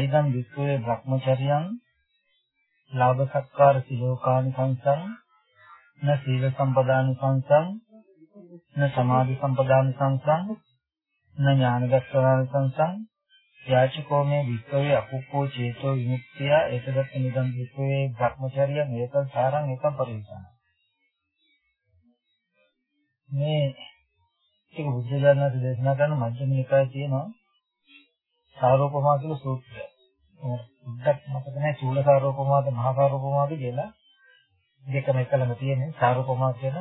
නයිදම් වික්‍රේ භ්‍රමචර්යයන් ලාභ සත්කාර සිලෝකානි සංසං න සීල සම්පදානි සංසං න සමාධි සම්පදානි සංසං න ඥානදස්සනානි සංසං යාචකෝ මේ වික්‍රේ අකුප්පෝ චේතෝ විමුක්තිය ඒකදත් නිදම් වික්‍රේ භ්‍රමචර්යයන් ඒක සාරං ඒක පරිසන මේ ඒක බුද්ධ ධර්මයේ දේශනා කරන මධ්‍යම නිකායේ තියෙනවා සාරෝපමා කියලා සූත්‍රය. උද්දක් මතක නැහැ චූලසාරෝපමාද මහසාරෝපමාද කියලා දෙකම එකලම තියෙන්නේ සාරෝපමා කියන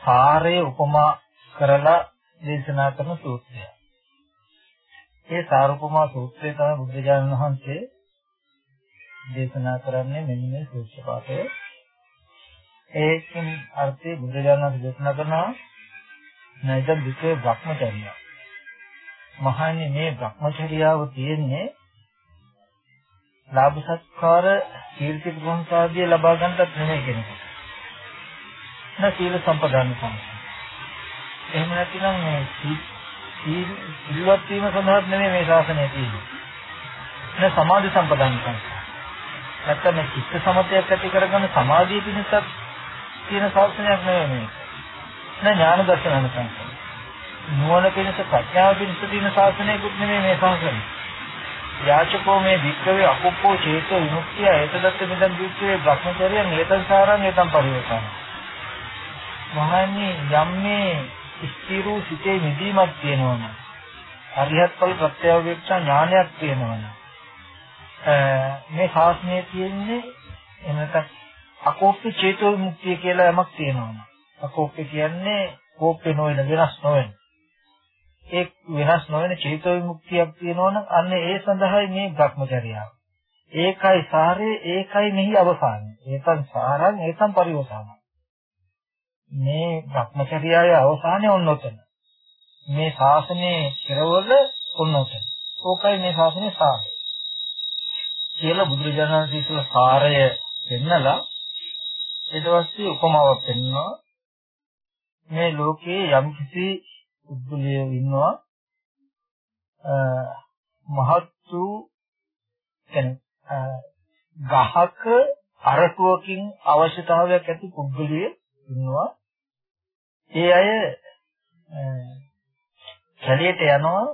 සාරය උපමා කරලා දේශනා කරන සූත්‍රය. ඒ සාරෝපමා සූත්‍රය තමයි බුදුරජාණන් වහන්සේ දේශනා කරන්නේ මෙන්න මේ සූත්‍ර පාඨය. ඒකෙන් අර්ථය බුදුරජාණන් වහන්සේ දේශනා කරනවා නයිද විකේ භ්‍රමචර්යය. මහන්නේ මේ භ්‍රමචර්යාව තියෙන්නේ ලාභ සත්කාර කීර්ති ප්‍රශංසාදිය ලබා ගන්නත් නෙමෙයි කෙනෙකුට. න සීල සම්පදාන සංසය. එහෙම නැතිනම් මේ සිල්වත් වීම සඳහා නෙමෙයි මේ ශාසනය තියෙන්නේ. න සමාධි සම්පදාන සංසය. නැත්නම් මේ චිත්ත සමතයක් ඇති කරගන්න සමාධිය පිණිසත් තියෙන ශාසනයක් නෙමෙයි මේක. න ඥාන දර්ශන සංසය. නුවණ පිණිස ප්‍රඥාව පිණිස තියෙන ශාසනයකුත් නෙමෙයි මේ ශාසනය. යාචකෝ මේ වික්‍රවේ අකුප්පෝ චේතෝ විමුක්තිය ඒතදත්ත මිදන් වික්‍රවේ භ්‍රමචර්ය නේතං සාරං නේතං පරිවසන. මහන්නේ යම් මේ ස්ථිරූ සිතේ නිදීමක් තියෙනවනම් අරිහත් ඵල ප්‍රත්‍යවේක්ෂා ඥානයක් තියෙනවනම් මේ ශාසනයේ තියෙන්නේ එනක අකෝප්ප චේතෝ විමුක්තිය කියලා යමක් තියෙනවනම් අකෝප්ප කියන්නේ කෝප්පේ නොවන වෙනස් නොවන ඒ වෙනස් නොවන චේතෝ විමුක්තියක් තියෙනවනම් අන්න ඒ සඳහායි මේ භ්‍රමචර්යාව. ඒකයි සාරේ ඒකයි මෙහි අවසානය. ඒකන් සාරං ඒකන් පරිවසාන. මේ භ්‍රමචර්යාවේ අවසානය ඔන්නොතන. මේ ශාසනයේ කෙරවල ඔන්නොතන. ඕකයි මේ ශාසනයේ සාරය. කියලා බුදුරජාණන් වහන්සේ සාරය පෙන්නලා ඊට පස්සේ උපමාවක් පෙන්වනවා. මේ ලෝකයේ යම්කිසි පුද්ගලයෝ ඉන්නවා මහත් වූ ගහක අරටුවකින් අවශ්‍යතාවයක් ඇති පුද්ගලයෙ ඉන්නවා ඒ අය කැලියට යනවා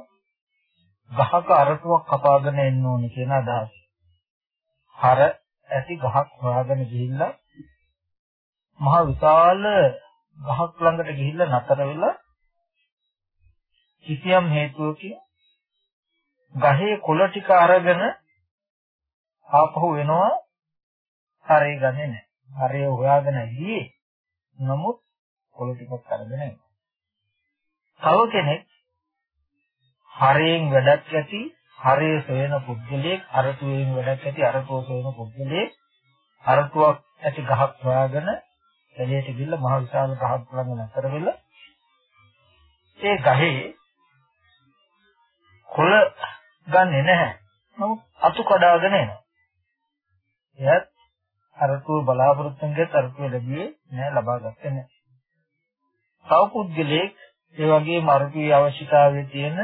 ගහක අරටුවක් කපාගෙන එන්න ඕනේ කියන අදහස. හර ඇති ගහක් හොයාගෙන ගිහිල්ලා මහ විශාල ගහක් ළඟට ගිහිල්ලා නතර වෙලා කිසියම් හේතුවකින් ගහේ කොළ ටික අරගෙන ආපහු එනවා හරේ ගන්නේ නැහැ. හරේ හොයාගෙන ගියේ. නමුත් කොළ ටිකක් අරගෙන එනවා. තව කෙනෙක් හරයෙන් වැඩක් ඇති හරේ සොයන පුද්ගලයෙක් අරටුවෙන් වැඩක් ඇති අරටුව සොයන පුද්ගලයෙක් අරටුවක් ඇති ගහක් හොයාගෙන එළියට ගිහිල්ලා මහ විශාල ගහක් ළඟ නතර වෙලා ඒ ගහේ කොළ ගන්නෙ නැහැ. නමුත් අතු කඩාගෙන එනවා. එයත් අරටුව බලාපොරොත්තුෙන් ගියත් අරටුව ලැබියේ නෑ ලබා ගත්තේ නෑ. තව පුද්ගලයෙක් ඒ වගේම අරටුවේ අවශ්‍යතාවය තියෙන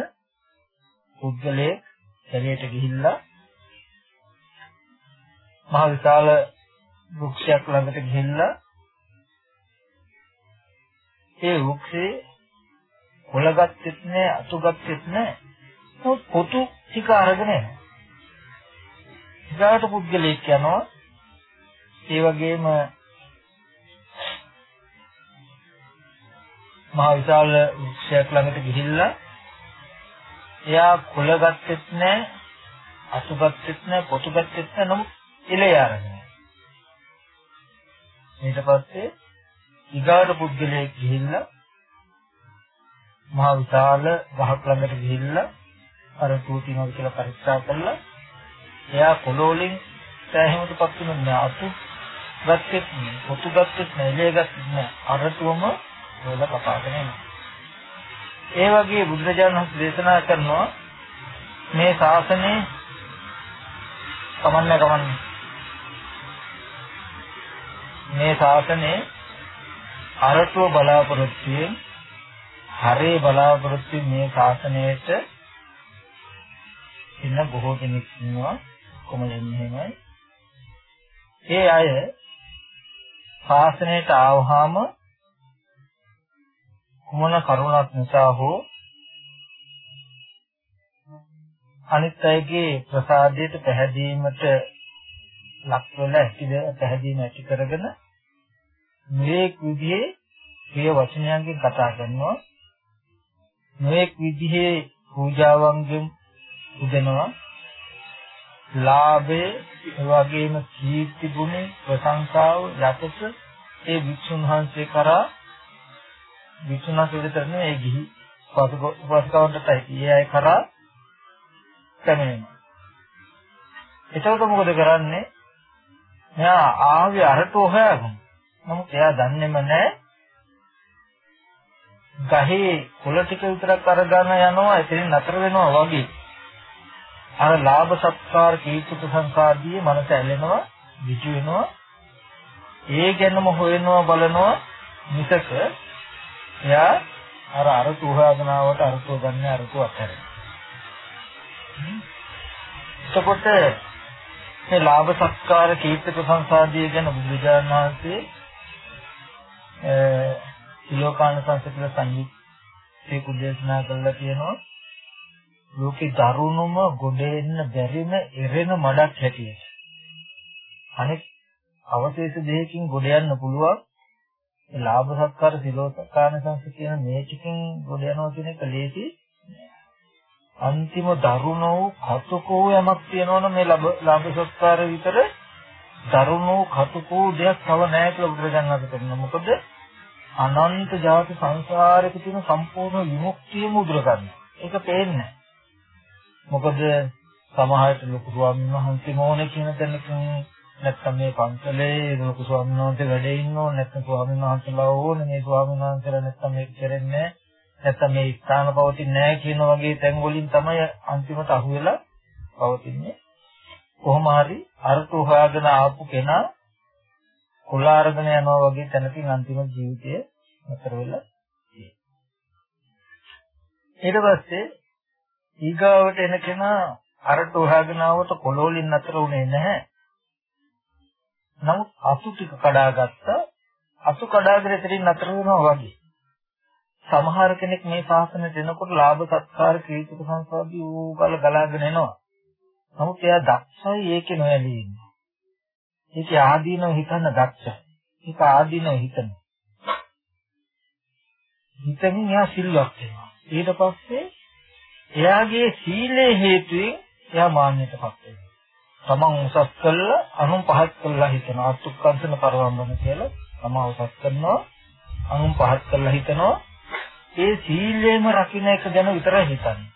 පුද්ගලයෙක් එළියට ගිහිල්ලා මහ විශාල වෘක්ෂයක් ළඟට ගිහිල්ලා ඒ වෘක්ෂේ කොළ ගත්තෙත් නෑ අතු ගත්තෙත් නෑ පොතු ටික අරගෙන එනවා. ඊගාට පුද්ගලයෙක් යනවා. ඒ වගේම මහ විශාල වෘක්ෂයක් ළඟට ගිහිල්ලා එයා කුල ගත්තෙත් නැහැ අසු ගත්තෙත් නැහැ පොතු ගත්තෙත් නැහැ නමුත් ඉලේ අරගෙන ඊට පස්සේ ඊගාට පුද්ගලයෙක් ගිහිල්ලා මහ විශාල ගහක් ළඟට ගිහිල්ලා අර තූතිනවද කියලා පරීක්ෂා කළා. එයා කොළොලින් සෑහීමටපත් වෙන ඥාතු ගත්තෙත් නෑ, පොතු ගත්තෙත් නෑ, ඉලේ ගත්තෙත් නෑ. අරටුවම වල කපාගෙන යනවා. ඒ වගේ බුදුරජාණන් වහන්සේ දේශනා කරනවා මේ ශාසනයේ කමන්නේ කමන්නේ මේ ශාසනයේ අරටුව බලාපොරොත්තුෙන් හරේ බලාපොරොත්තු මේ ශාසනයට ඉන්න බොහෝ කෙනෙක් ඉන්නවා කොමලෙන්නේ එහෙමයි. ඒ අය ශාසනයට ආවහම කුමන කරුණක් නිසා හෝ අනිත් අයගේ ප්‍රසාදයට පැහැදීමට ලක් වෙලා ඇතිද පැහැදීම ඇති කරගෙන මේ විදිහේ ප්‍රිය වචනයන්ගෙන් කතා කරනවා මේ විදිහේ පූජාවන්ගෙන් උදෙනවා. ලාභේ ඒ වගේම කීර්ති ගුණ ප්‍රශංසාව යතස ඒ වික්ෂුන් වහන්සේ කරා වික්ෂුන් වහන්සේ දෙතරනේ ඒ ගිහි උපස්කවන්ටයි ඒ අය කරා පැමිණෙනවා. එතකොට මොකද කරන්නේ? මෙයා ආවේ අරටෝ හොයාගමු නමුත් එයා දන්නේම නැහැ. ගහේ කොළ ටික විතරක් අරගෙන යනවා එතනින් නතර වෙනවා වගේ. අර ලාභ සත්කාර කීර්ති ප්‍රශංසාදී මනස ඇලෙනවා විචු වෙනවා. ඒ ගැනම හොයනවා බලනවා. මිසක එයා අර අරතු හොයාගෙනවට අරතු ගන්න අරතු අත්හැරෙනවා එතකොට මේ ලාභ සත්කාර කීර්ති ප්‍රශංසාදී ගැන බුදුරජාණන් වහන්සේ සිලෝකාණ සංස්කෘතික සංයුක්තේ කුදේශනා කළා කියනවා ලෝකේ දරුණුම ගොඩ එන්න බැරිම එරෙන මඩක් හැටියට. අනෙක් අවශේෂ දෙයකින් ගොඩ යන්න පුළුවන්. ඒ ලාභ සත්කාර සිලෝසකාන සංස කියන මේ ටිකෙන් ගොඩ යනවා කියන එක ලේසි. අන්තිම දරුණ වූ කතුකෝ යමක් තියෙනවනම් මේ ලාභ සත්කාර විතර දරුණ වූ කතුකෝ දෙයක් තව නැහැ කියලා බුදුරජාණන් වහන්සේ කියනවා. මොකද අනන්ත ජාති සංසාරයක තියෙන සම්පූර්ණ විමුක්තියම උදුර ගන්න. ඒක පේන්නේ නැහැ. මොකද සමහරට ලොකු ස්වාමීන් වහන්සේ මොනේ කියන තැනකින් නැත්තම් මේ පන්සලේ ලොකු ස්වාමීන් වහන්සේ වැඩ ඉන්නෝ නැත්නම් ස්වාමීන් වහන්සේලා ඕනේ මේ ස්වාමීන් වහන්සේලා නැත්තම් මේක කරන්නේ නැත්තම් මේ ස්ථාන පවතින්නේ නැහැ කියන වගේ තැන් වලින් තමයි අන්තිමට අහුවෙලා පවතින්නේ. කොහොම හරි අරතු හොයාගෙන ආපු කෙනා කුල අරගෙන යනවා වගේ තැනකින් අන්තිම ජීවිතය නතර වෙලා ඊට පස්සේ ඊගාවට එන කෙනා අරට උහාගෙන ආවට කොළවලින් නතර උනේ නැහැ. නමුත් අසු ටික කඩාගත්ත අසු කඩාගෙන ඉතින් නතර වෙනවා වගේ. සමහර කෙනෙක් මේ ශාසනයට එනකොට ලාභ සත්කාර කීර්ති සංසාරදී ඌ බල ගලාගෙන එනවා. නමුත් එයා දක්ෂයි ඒකේ නොයලී ඉන්නේ. ඒකේ ආදීනව හිතන්න දක්ෂයි. ඒක ආදීනව හිතන. හිතමින් එයා සිල්වත් වෙනවා. ඊට පස්සේ එයාගේ සීලේ හේතුවෙන් එයා මාන්නයටපත් වෙනවා. තමන් උසස් කළා අනුන් පහත් කළා හිතනවා. අත්ුක්කංශන පරවම්බන කියලා තමන් උසස් කරනවා අනුන් පහත් කළා හිතනවා. ඒ සීලේම රකින්න එක ගැන විතරයි හිතන්නේ.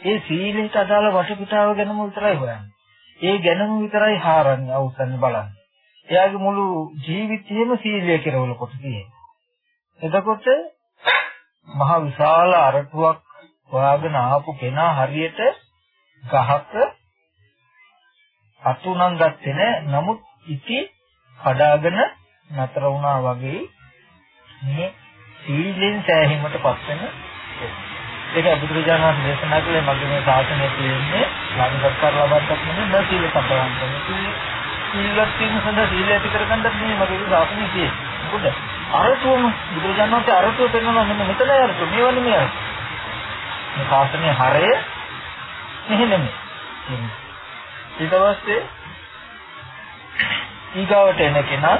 ඒ සීලයට අදාළ වටපිටාව ගැනම විතරයි හොයන්නේ. ඒ ගැනම විතරයි හාරන්නේ අවසන් බලන්නේ. එයාගේ මුළු ජීවිතයේම සීලය කෙරවල කොට තියෙනවා. එතකොට මහ විශාල අරටුවක් හොයාගෙන ආපු කෙනා හරියට ගහක අතුණන් ගත්තේ නෑ. නමුත් ඉති කඩාගෙන නතර වුණා වගේ මේ සීලෙන් සෑහීමටපත් වෙන ඒක බුදුරජාණන් වහන්සේ දේශනා කළේ මගේ මේ ශාසනය කියන්නේ ලාභසත්කාර ලබන්නත් නෙමෙයි බෑ සීල සම්පදාන කරන සීලවත් වීම සඳහා සීල ඇති කරගන්නත් නෙමෙයි මගේ ශාසනය කියන්නේ මොකද අරතුවම බුදුරජාණන් වහන්සේ අරතුව පෙන්වනවා මෙන්න මෙතනයි අරතුව මේවා නෙමෙයි අරතුව මේ ශාසනයේ හරය මෙහෙ නෙමෙයි. ඊට පස්සේ ඊගාවට එන කෙනා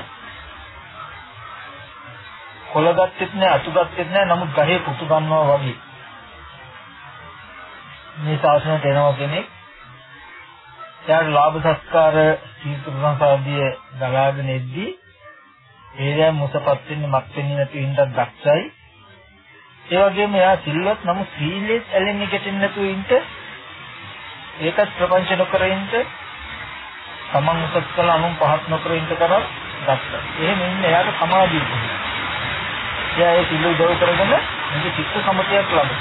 කොළගත්තෙත් නෑ අතුගත්තෙත් නෑ නමුත් ගහේ පුතු ගන්නවා වගේ. මේ ශාසනයට එනවා කෙනෙක් එයාට ලාභ සත්කාර කීර්ති ප්‍රශංසාදිය දලාගෙන එද්දී ඒ දැන් මුසපත් වෙන්නේ මත් වෙන්නේ නැති හින්දා දක්ෂයි ඒ වගේම එයා සිල්වත් නමුත් සීලෙත් ඇලෙන්නේ ගැටෙන්නේ නැතුව ඉන්න ඒකත් ප්‍රපංච නොකර ඉන්න තමන් උසස් කළ අනුන් පහත් නොකර ඉන්න කරා ගත්තා. එහෙම ඉන්න එයාට සමාධිය තියෙනවා. එයා ඒ සිල් උදව් කරගෙන මේක චිත්ත සමතයක් ලබනවා.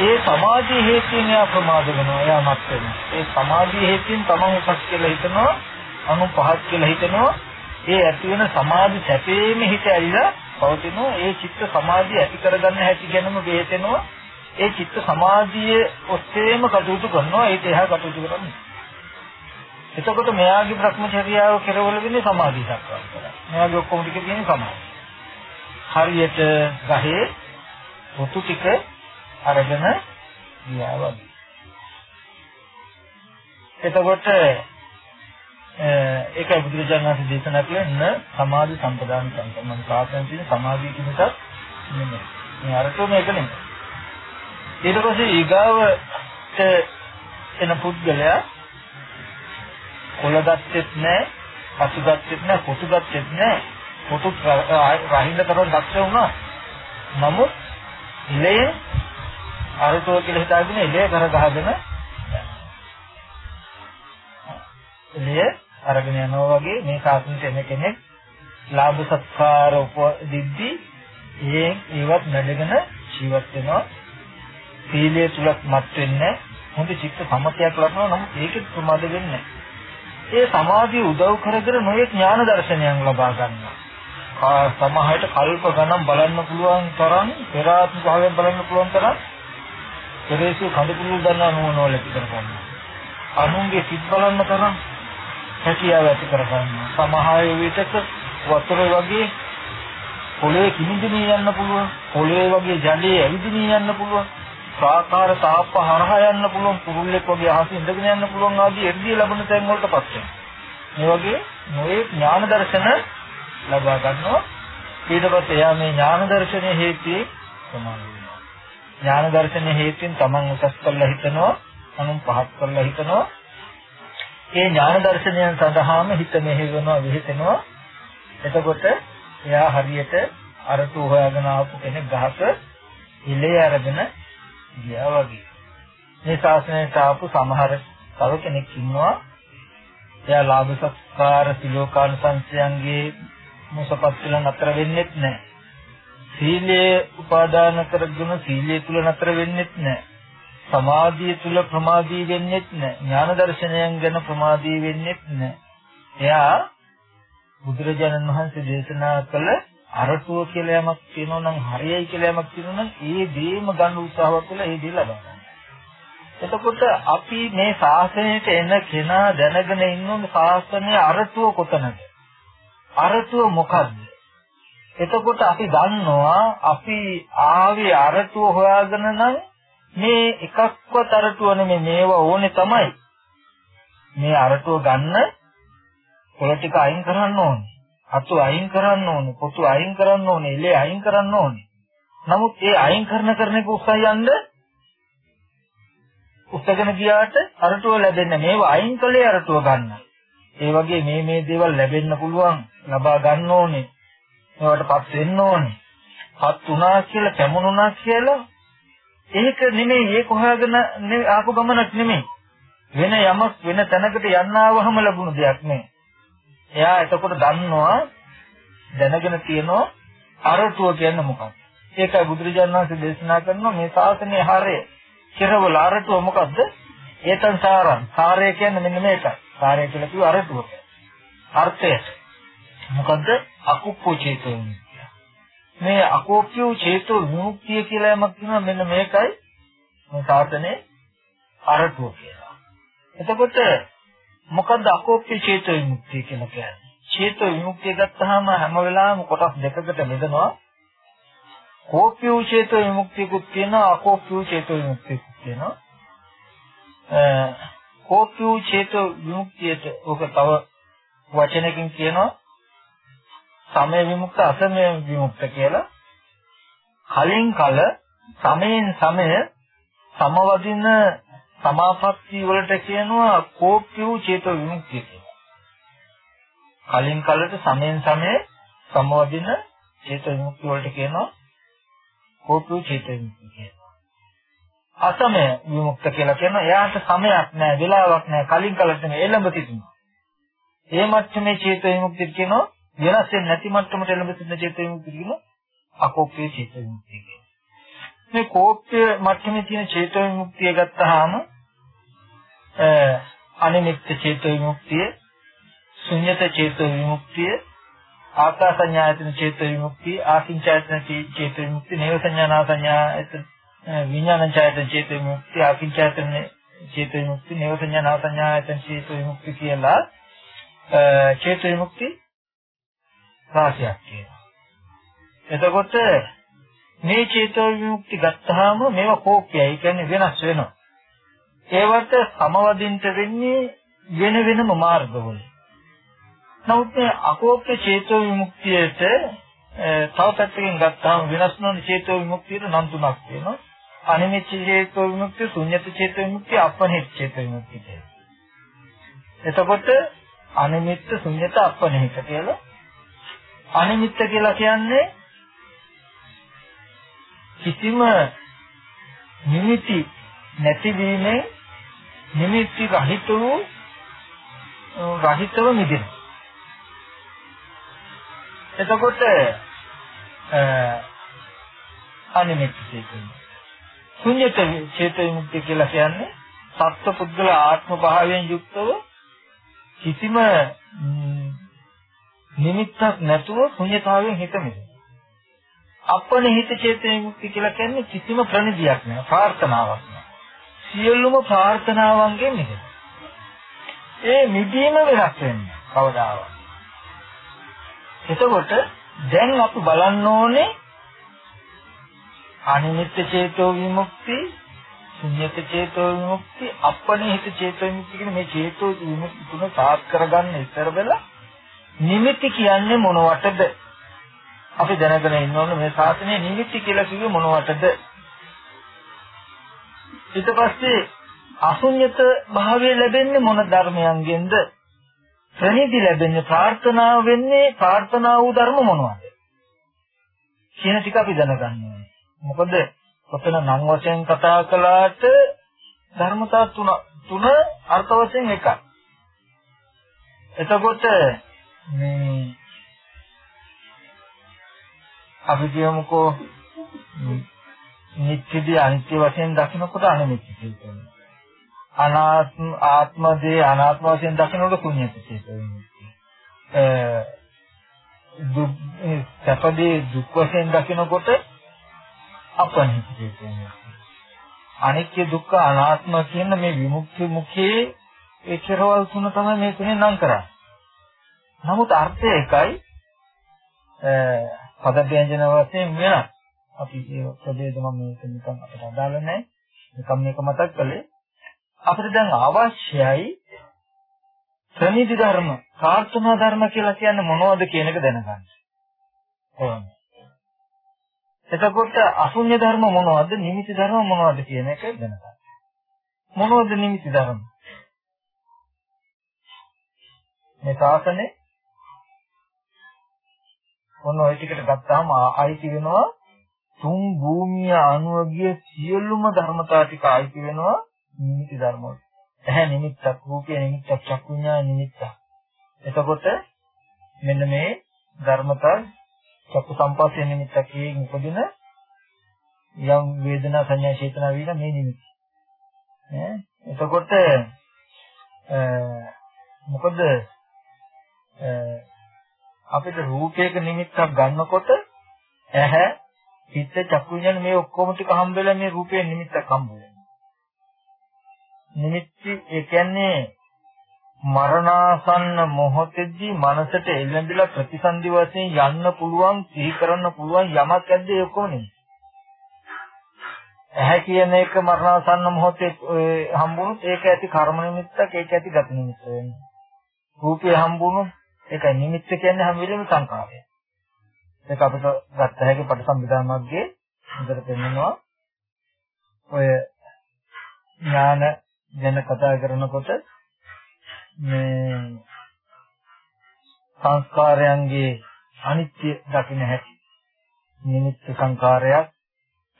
ඒ සමාධිය හේතුවෙන් එයා ප්‍රමාද වෙනවා. එයා මත් වෙනවා. ඒ සමාධිය හේතුවෙන් තමන් උසස් කියලා හිතනවා, අනුන් පහත් කියලා හිතනවා. ඒ ඇති වෙන සමාධි සැපේම හිත ඇවිලා පවතිනවා. ඒ චිත්ත සමාධිය ඇති කරගන්න හැටි ගැනම වේතෙනවා. ඒ චිත්ත සමාධිය ඔස්සේම කටයුතු කරනවා. ඒක එහා කටයුතු කරන්නේ. එතකොට මෙයාගේ භ්‍රමචර්යාව කෙරවල වෙන්නේ සමාධිය සක්කාර කරලා. මෙයාගේ ඔක්කොම ටික තියෙන්නේ සමාධිය. හරියට ගහේ පොතු ටික අරගෙන ගියා වගේ. එතකොට ඒකයි බුදුරජාණන් වහන්සේ දේශනා කළේ න සමාධි සම්පදාන සම්පන්න සාසන තියෙන සමාධිය කියන එකත් නෙමෙයි. මේ අරතෝ මේක නෙමෙයි. ඊට පස්සේ ඊගාවට එන පුද්ගලයා කොළ ගත්තෙත් නැහැ, පසු ගත්තෙත් නැහැ, පොතු ගත්තෙත් නැහැ. පොතු රහින්න තරම් දක්ෂ වුණා. නමුත් ඉලේ අරතෝ කියලා හිතාගෙන ඉලේ කර ගහගෙන ඉලේ අරගෙන යනවා වගේ මේ සාසනයට එන කෙනෙක් ලාභ සත්කාර උපදිද්දි ඒ ඒවත් නැඩගෙන ජීවත් වෙනවා. සීලයේ තුලක් මත් වෙන්නේ හොඳ චිත්ත සමතයක් ලබනවා. නමුත් ඒකෙත් ප්‍රමාද වෙන්නේ ඒ සමාධිය උදව් කරගෙන නොයෙක් ඥාන දර්ශනයන් ලබා ගන්නවා. සමහරට කල්ප ගණන් බලන්න පුළුවන් තරම් පෙර ආත්ම භාවයෙන් බලන්න පුළුවන් තරම් පෙරේසු කඳ කුරුල් දන්නා නෝනවල පිටර ගන්නවා. අනුන්ගේ සිත් බලන්න තරම් හැකියාව ඇති කරගන්නවා. සමහර විටක වතුර වගේ පොළවේ කිමිදිනී යන්න පුළුවන්. පොළවේ වගේ ජලයේ ඇවිදිනී යන්න පුළුවන්. සාකාර තාප්ප හරහා යන්න පුළුවන්. කුරුල්ලෙක් වගේ අහසින් ඉඳගෙන යන්න පුළුවන් ආදී එර්දිය ලැබෙන තැන් වලට පත් වෙනවා. මේ වගේ නොයේ ඥාන දර්ශන ලබා ගන්නවා. ඊට පස්සේ එයා මේ ඥාන දර්ශනයේ හේතුවේ සමාන වෙනවා. ඥාන දර්ශනයේ හේතුවෙන් තමන් උසස් කරලා හිතනවා, අනුන් පහත් කරලා හිතනවා. ඒ ඥාන දර්ශනයන් සඳහාම හිත මෙහෙවනවා විහිතෙනවා. එතකොට එයා හරියට අරතු හොයාගෙන ආපු කෙනෙක් ගහක ඉලේ අරගෙන ගියා වගේ. මේ ශාසනයට ආපු සමහර තව කෙනෙක් ඉන්නවා. එයා ලාභ සත්කාර සිලෝකාන සංසයන්ගේ මොසපත් කියලා නතර වෙන්නෙත් නැහැ. සීලයේ උපාදාන කරගෙන සීලයේ තුල නතර වෙන්නෙත් නැහැ. සමාධිය තුල ප්‍රමාදී වෙන්නේත් නැහැ. ඥාන දර්ශනයන් ගැන ප්‍රමාදී වෙන්නේත් නැහැ. එයා බුදුරජාණන් වහන්සේ දේශනා කළ අරටුව කියලා යමක් තියෙනවා නම් හරියයි කියලා යමක් තියෙනවා නම් ඒ දේම ගන්න උත්සාහවත් වෙලා ඒ දේ ලබා ගන්න. එතකොට අපි මේ ශාසනයට එන කෙනා දැනගෙන ඉන්නොත් ශාසනයේ අරටුව කොතනද? අරටුව මොකද්ද? එතකොට අපි දන්නවා අපි ආවේ අරටුව හොයාගෙන නම් මේ එකක්වත් අරටුව නෙමෙයි මේවා ඕනේ තමයි. මේ අරටුව ගන්න පොළ ටික අයින් කරන්න ඕනේ. අතු අයින් කරන්න ඕනේ, පොතු අයින් කරන්න ඕනේ, ඉලේ අයින් කරන්න ඕනේ. නමුත් ඒ අයින් කරන කරන එක උස්සයි යන්න උස්සගෙන ගියාට අරටුව ලැබෙන්නේ මේවා අයින් කළේ අරටුව ගන්න. ඒ වගේ මේ මේ දේවල් ලැබෙන්න පුළුවන් ලබා ගන්න ඕනේ. ඒවටපත් වෙන්න ඕනේ. පත් වුණා කියලා, පැමුණුණා කියලා ඒක නෙමෙයි ඒක හොයාගෙන ආපු ගමනක් නෙමෙයි. වෙන යමක් වෙන තැනකට යන්නවහම ලැබුණු දෙයක් නෙමෙයි. එයා එතකොට දන්නවා දැනගෙන තියෙනවා අරටුව කියන්නේ මොකක්ද? ඒකයි බුදුරජාණන් වහන්සේ දේශනා කරනවා මේ ශාසනයේ හරය. කෙරවල අරටුව මොකද්ද? ඒතන් සාරං. සාරය කියන්නේ මෙන්න මේකයි. සාරය කියලා කිව්ව අරටුව. අර්ථය මොකද්ද? අකුප්පෝ චේතෝනි. මේ අකෝප්‍ය චේතෝ විමුක්තිය කියලා යමක් තියෙනවා මෙන්න මේකයි මේ සාසනේ අරටුව කියලා. එතකොට මොකද්ද අකෝප්‍ය චේතෝ විමුක්තිය කියලා කියන්නේ? චේතෝ විමුක්තිය ගත්තාම හැම වෙලාවෙම කොටස් දෙකකට බෙදනවා. කෝප්‍ය චේතෝ විමුක්තියකුත් තියෙනවා අකෝප්‍ය චේතෝ විමුක්තියකුත් තියෙනවා. කෝප්‍ය චේතෝ විමුක්තියට ඔක තව වචනකින් කියනවා සමය විමුක්ත අසමය විමුක්ත කියලා කලින් කල සමයෙන් සමය සමවදින සමාපatti වලට කියනවා කෝප්පිය චේතෝ විමුක්තිය කියලා. කලින් කලට සමයෙන් සමය සමවදින චේතෝ විමුක්තිය වලට කියනවා කෝප්පිය චේතෝ විමුක්තිය කියලා. අසමය විමුක්ත කියලා කියනවා එයාට සමයක් නැහැ, වෙලාවක් නැහැ, කලින් කලට නෙමෙයි එළඹ සිටිනවා. ඒ මට්ටමේ චේතෝ විමුක්තිය කියනවා වෙනස් වෙන්නේ නැති මට්ටමට එළඹ සිටින චේත විමුක්තිය කියන අකෝප්‍ය චේත විමුක්තිය කියන්නේ. මේ කෝප්‍ය මට්ටමේ තියෙන චේත විමුක්තිය ගත්තාම අනිමිත්ත චේත විමුක්තිය, ශුන්්‍යත චේත විමුක්තිය, ආකාසඤ්ඤායතන චේතෝ විමුක්ති ආකින්චායතන චේතෝ විමුක්ති නේව සංඥානා සංඥායතන විඥානඤ්ඤායතන චේතෝ විමුක්ති ආකින්චායතන චේතෝ විමුක්ති නේව සංඥානා සංඥායතන චේතෝ විමුක්ති කියලා චේතෝ විමුක්ති රාශියක් කියනවා. එතකොට මේ චේතෝ විමුක්ති ගත්තාම මේවා කෝපයයි. ඒ කියන්නේ වෙනස් වෙනවා. ඒවට සමවදින්ට වෙන්නේ වෙන වෙනම මාර්ගවල. නමුත් මේ අකෝප්‍ය චේතෝ විමුක්තියට තව පැත්තකින් ගත්තාම වෙනස් නොවන චේතෝ විමුක්තියට නම් තුනක් තියෙනවා. අනිමිත් චේතෝ විමුක්තිය, ශුන්්‍යත චේතෝ විමුක්තිය, අපනිත් චේතෝ විමුක්තිය. එතකොට අනිමිත්ත ශුන්්‍යත අපනිහිත කියලා අනිමිත්ත කියලා කියන්නේ කිසිම නිමිති නැතිවීමෙන් නිමිති රහිත වූ රහිතව මිදෙන. එතකොට අනිමිත්ත චේතන. ශුන්‍යත චේත විමුක්තිය කියලා කියන්නේ සත්ව පුද්ගල ආත්ම භාවයෙන් යුක්තව කිසිම නිමිත්තක් නැතුව ශුන්‍යතාවයෙන් හිත මිදෙන. අපනිහිත චේතන මුක්ති කියලා කියන්නේ කිසිම ප්‍රණිදියක් නෑ ප්‍රාර්ථනාවක් නෑ. සියලුම ප්‍රාර්ථනාවන්ගෙන් මිදෙන. ඒ මිදීම වෙනස් වෙන්නේ කවදාවත්. එතකොට දැන් අපි බලන්න ඕනේ අනිමිත්ත චේතෝ විමුක්ති, ශුන්‍යත චේතෝ විමුක්ති, අපනිහිත චේතෝ විමුක්ති කියන මේ චේතෝ විමුක්ති තුන සාත් කරගන්න ඉස්සර වෙලා නිමිති කියන්නේ මොනවටද? අපි දැනගෙන ඉන්න ඕනේ මේ ශාසනයේ නිමිති කියලා කිව්වේ මොනවටද? ඊට පස්සේ අසුඤ්ඤත භාවය ලැබෙන්නේ මොන ධර්මයන්ගෙන්ද? ප්‍රණීති ලැබෙන්නේ ප්‍රාර්ථනාව වෙන්නේ ප්‍රාර්ථනා වූ ධර්ම මොනවද? කියන ටික අපි දැනගන්න ඕනේ. මොකද ඔතන නම් වශයෙන් කතා කළාට ධර්මතා තුන තුන අර්ථ වශයෙන් එකයි. එතකොට මේ අපි කියමුකෝ නිත්‍යදී අනිත්‍ය වශයෙන් දකිනකොට අනිත්‍ය චේතන. අනාත්ම ආත්මදී අනාත්ම වශයෙන් දකිනකොට ශුන්‍යත චේතන. දුක් සැපදී දුක් වශයෙන් දකිනකොට අපනිත්‍ය චේතන. අනිත්‍ය දුක්ඛ අනාත්ම කියන මේ විමුක්ති මුඛයේ ඒ කෙරවල් තුන තමයි මේ තුනේ නම් කරන්නේ. නමුත් අර්ථය එකයි පද ව්‍යංජන වශයෙන් වෙනස්. අපි ඒ ප්‍රභේද මම මේක නිකන් අපිට අදාළ නැහැ. නිකන් මේක මතක් කළේ. අපිට දැන් අවශ්‍යයි ප්‍රනිධි ධර්ම, ප්‍රාර්ථනා ධර්ම කියලා කියන්නේ මොනවද කියන එක දැනගන්න. කොහොමද? එතකොට අසුඤ්ඤ ධර්ම මොනවද? නිමිති ධර්ම මොනවද කියන එක දැනගන්න. මොනවද නිමිති ධර්ම? මේ ශාසනේ ඔන්න ওই ටිකට ගත්තාම ආයිති වෙනවා තුන් භූමිය අනුව ගිය සියලුම ධර්මතා ටික ආයිති වෙනවා නිමිති ධර්ම වල. ඇහැ නිමිත්තක්, රූපය නිමිත්තක්, චක්කු විඤ්ඤාණ නිමිත්තක්. එතකොට මෙන්න මේ ධර්මතා චක්කු සම්පස්සේ නිමිත්තක් කියන උපදින යම් වේදනා සංඥා චේතනා වින මේ නිමිති. ඈ එතකොට මොකද අපිට රූපයක නිමිත්තක් ගන්නකොට ඇහැ හිත චක්කු විඤ්ඤාණ මේ ඔක්කොම ටික හම්බෙලා මේ රූපයේ නිමිත්තක් හම්බ වෙනවා. නිමිති ඒ කියන්නේ මරණාසන්න මොහොතේදී මනසට එළඹිලා ප්‍රතිසන්දි වශයෙන් යන්න පුළුවන් සිහි කරන්න පුළුවන් යමක් ඇද්ද ඒ ඔක්කොම නෙමෙයි. ඇහැ කියන එක මරණාසන්න මොහොතේ හම්බුනොත් ඒක ඇති කර්ම නිමිත්තක් ඒක ඇති ගති නිමිත්ත වෙන්නේ. රූපය හම්බුනොත් ඒකයි නිමිත්ත කියන්නේ හැම වෙලෙම සංකාරය. ඒක අපිට ගත්ත හැකි පටිසම්භිදාමග්ගේ හොඳට පෙන්නනවා. ඔය ඥාන ගැන කතා කරනකොට මේ සංස්කාරයන්ගේ අනිත්‍ය දකින්න හැටි නිමිත්ත සංකාරයක්,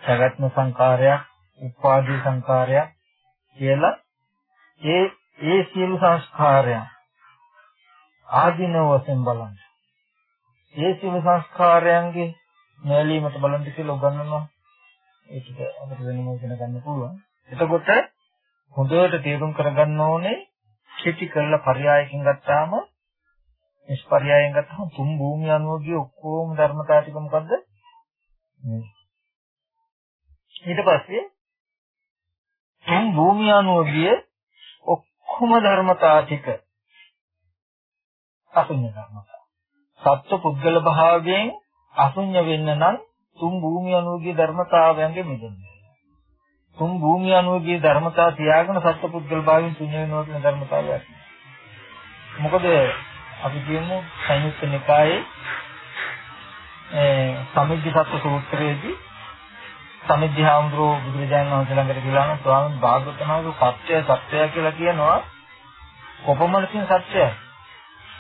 සගත්ම සංකාරයක්, උපාදී සංකාරයක් කියලා ඒ ඒ සියලු සංස්කාරයන් ආධිනව වශයෙන් බලන්න. ඒ සිව සංස්කාරයන්ගේ නැලීමට බලන්න කියලා උගන්වනවා. ඒක අපිට වෙනම ඉගෙන ගන්න පුළුවන්. එතකොට හොඳට තේරුම් කරගන්න ඕනේ කෙටි කරලා පරයයකින් ගත්තාම නිෂ්පර්යායෙන් ගත්තහම තුන් භූමිය අනුව ගිය ඔක්කොම ධර්මතා ටික මොකද්ද? ඊට පස්සේ තුන් භූමිය අනුව ගිය ඔක්කොම ධර්මතා ටික අසුඤ්ඤ ධර්මතා. සත්ව පුද්ගල භාවයෙන් අසුඤ්ඤ වෙන්න නම් තුන් භූමිය අනුව ගිය ධර්මතාවයන්ගෙ මිදෙන්න. තුන් භූමිය අනුව ගිය ධර්මතා තියාගෙන සත්ව පුද්ගල භාවයෙන් ශුන්‍ය වෙනවා කියන ධර්මතාවයක්. මොකද අපි කියමු සංයුක්ත නිකායේ ඒ සමිද්ධි සත්ව සූත්‍රයේදී සමිද්ධි හාමුදුරුවෝ බුදුරජාණන් වහන්සේ ළඟට ගිහලා නම් ස්වාමීන් වහන්සේ සත්‍යය සත්‍යය කියලා කියනවා කොපමණකින් සත්‍යයි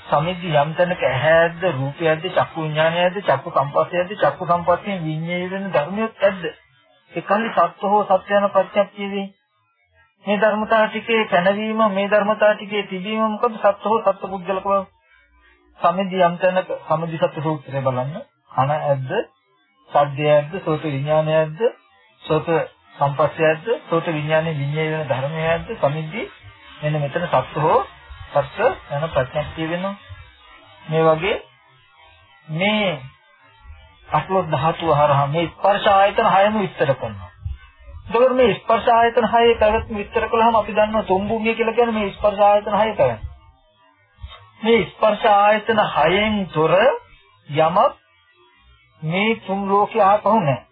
සමිද්ධි යම් තැනක ඇහැද්ද රූපයක්ද චක්කු විඥානයක්ද චක්කු සංපස්සයක්ද චක්කු සංපස්සයෙන් විඤ්ඤාණය වෙන ධර්මයක් ඇද්ද? එකල්ලි සත්ව හෝ සත්‍යන ප්‍රත්‍යක්ෂය වේ මේ ධර්මතා ටිකේ පැනවීම මේ ධර්මතා ටිකේ තිබීම මොකද? සත්ව හෝ සත්පුද්ගලකව සමිද්ධි යම් තැනක සමිද්ධි සත්‍ය සූත්‍රය බලන්න. කන ඇද්ද සද්දයක්ද සෝත විඥානයක්ද සෝත සංපස්සයක්ද සෝත විඥානේ විඤ්ඤාණය වෙන ධර්මයක්ද සමිද්ධි මෙන්න මෙතන සත්ව හෝ සත්‍ය යන ප්‍රඥප්තිය වෙනවා මේ වගේ මේ අටලොස් ධාතුව හරහා මේ ස්පර්ශ ආයතන හයම විස්තර කරනවා එතකොට මේ ස්පර්ශ ආයතන හයේ පැවැත්ම විස්තර කළාම අපි දන්නවා තුන් භූමිය කියලා කියන්නේ මේ ස්පර්ශ ආයතන හයේ පැවැත්ම. මේ ස්පර්ශ ආයතන හයෙන් තොර යමක් මේ තුන් ලෝකේ ආපහු නැහැ.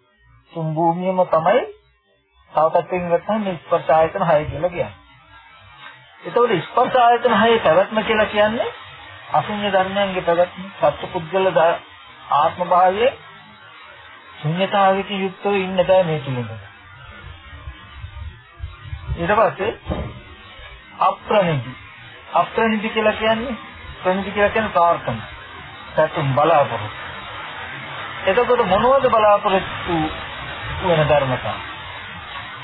තුන් භූමියම තමයි තව පැත්තකින් ගත්තම මේ ස්පර්ශ ආයතන හය කියලා කියන්නේ. එතකොට ස්පර්ශ ආයතන හයේ පැවැත්ම කියලා කියන්නේ අසුඤ්ඤ ධර්මයන්ගේ පැවැත්ම සත්පුද්ගල ආත්ම භාවයේ ශුන්‍යතාවයක යුක්තව ඉන්න බෑ මේ තුලින්. ඊට පස්සේ අප්‍රණිදි අප්‍රණිදි කියලා කියන්නේ ප්‍රණිදි කියලා කියන්නේ ප්‍රාර්ථනා. සතුම් බලාපොරොත්තු. එතකොට මොනවද බලාපොරොත්තු වෙන ධර්මතා?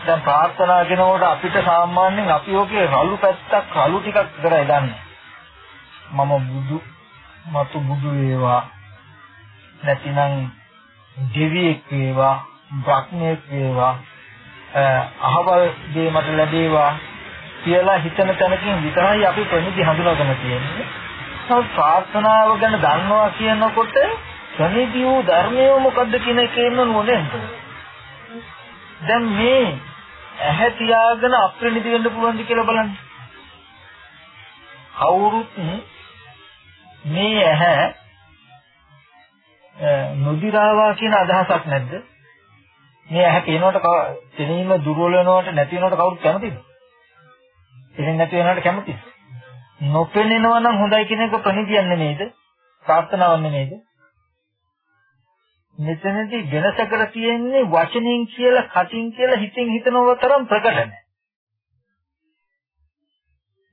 දැන් ප්‍රාර්ථනා කරනකොට අපිට සාමාන්‍යයෙන් අපි ඔකේ රළු පැත්තක් රළු ටිකක් විතරයි දන්නේ. මම බුදු මතු බුදු වේවා නැතිනම් දෙවියෙක් වේවා බ්‍රහ්මයෙක් වේවා අහවල් දේ මට ලැබේවා කියලා හිතන තැනකින් විතරයි අපි ප්‍රණිදි හඳුනාගෙන තියෙන්නේ. තව ප්‍රාර්ථනාව ගැන දන්නවා කියනකොට ප්‍රණිදි වූ ධර්මය මොකද්ද කියන එකේම නුනේ. දැන් මේ ඇහැ තියාගෙන අප්‍රණිදි වෙන්න පුළුවන්ද කියලා බලන්න. කවුරුත් මේ ඇහැ නොදිරාවා කියන අදහසක් නැද්ද? මේ ඇහැ පේනකොට පෙනීම දුර්වල වෙනවට නැති වෙනවට කවුරුත් කැමතිද? පෙනෙන්නේ නැති වෙනවට කැමතිද? නොපෙනෙනවා නම් හොඳයි කියන එක ප්‍රණිතියක් නෙමෙයිද? ප්‍රාර්ථනාවක් නෙමෙයිද? මෙතනදී වෙනස කර තියෙන්නේ වචනින් කියලා, කටින් කියලා, හිතින් හිතනව තරම් ප්‍රකට නැහැ.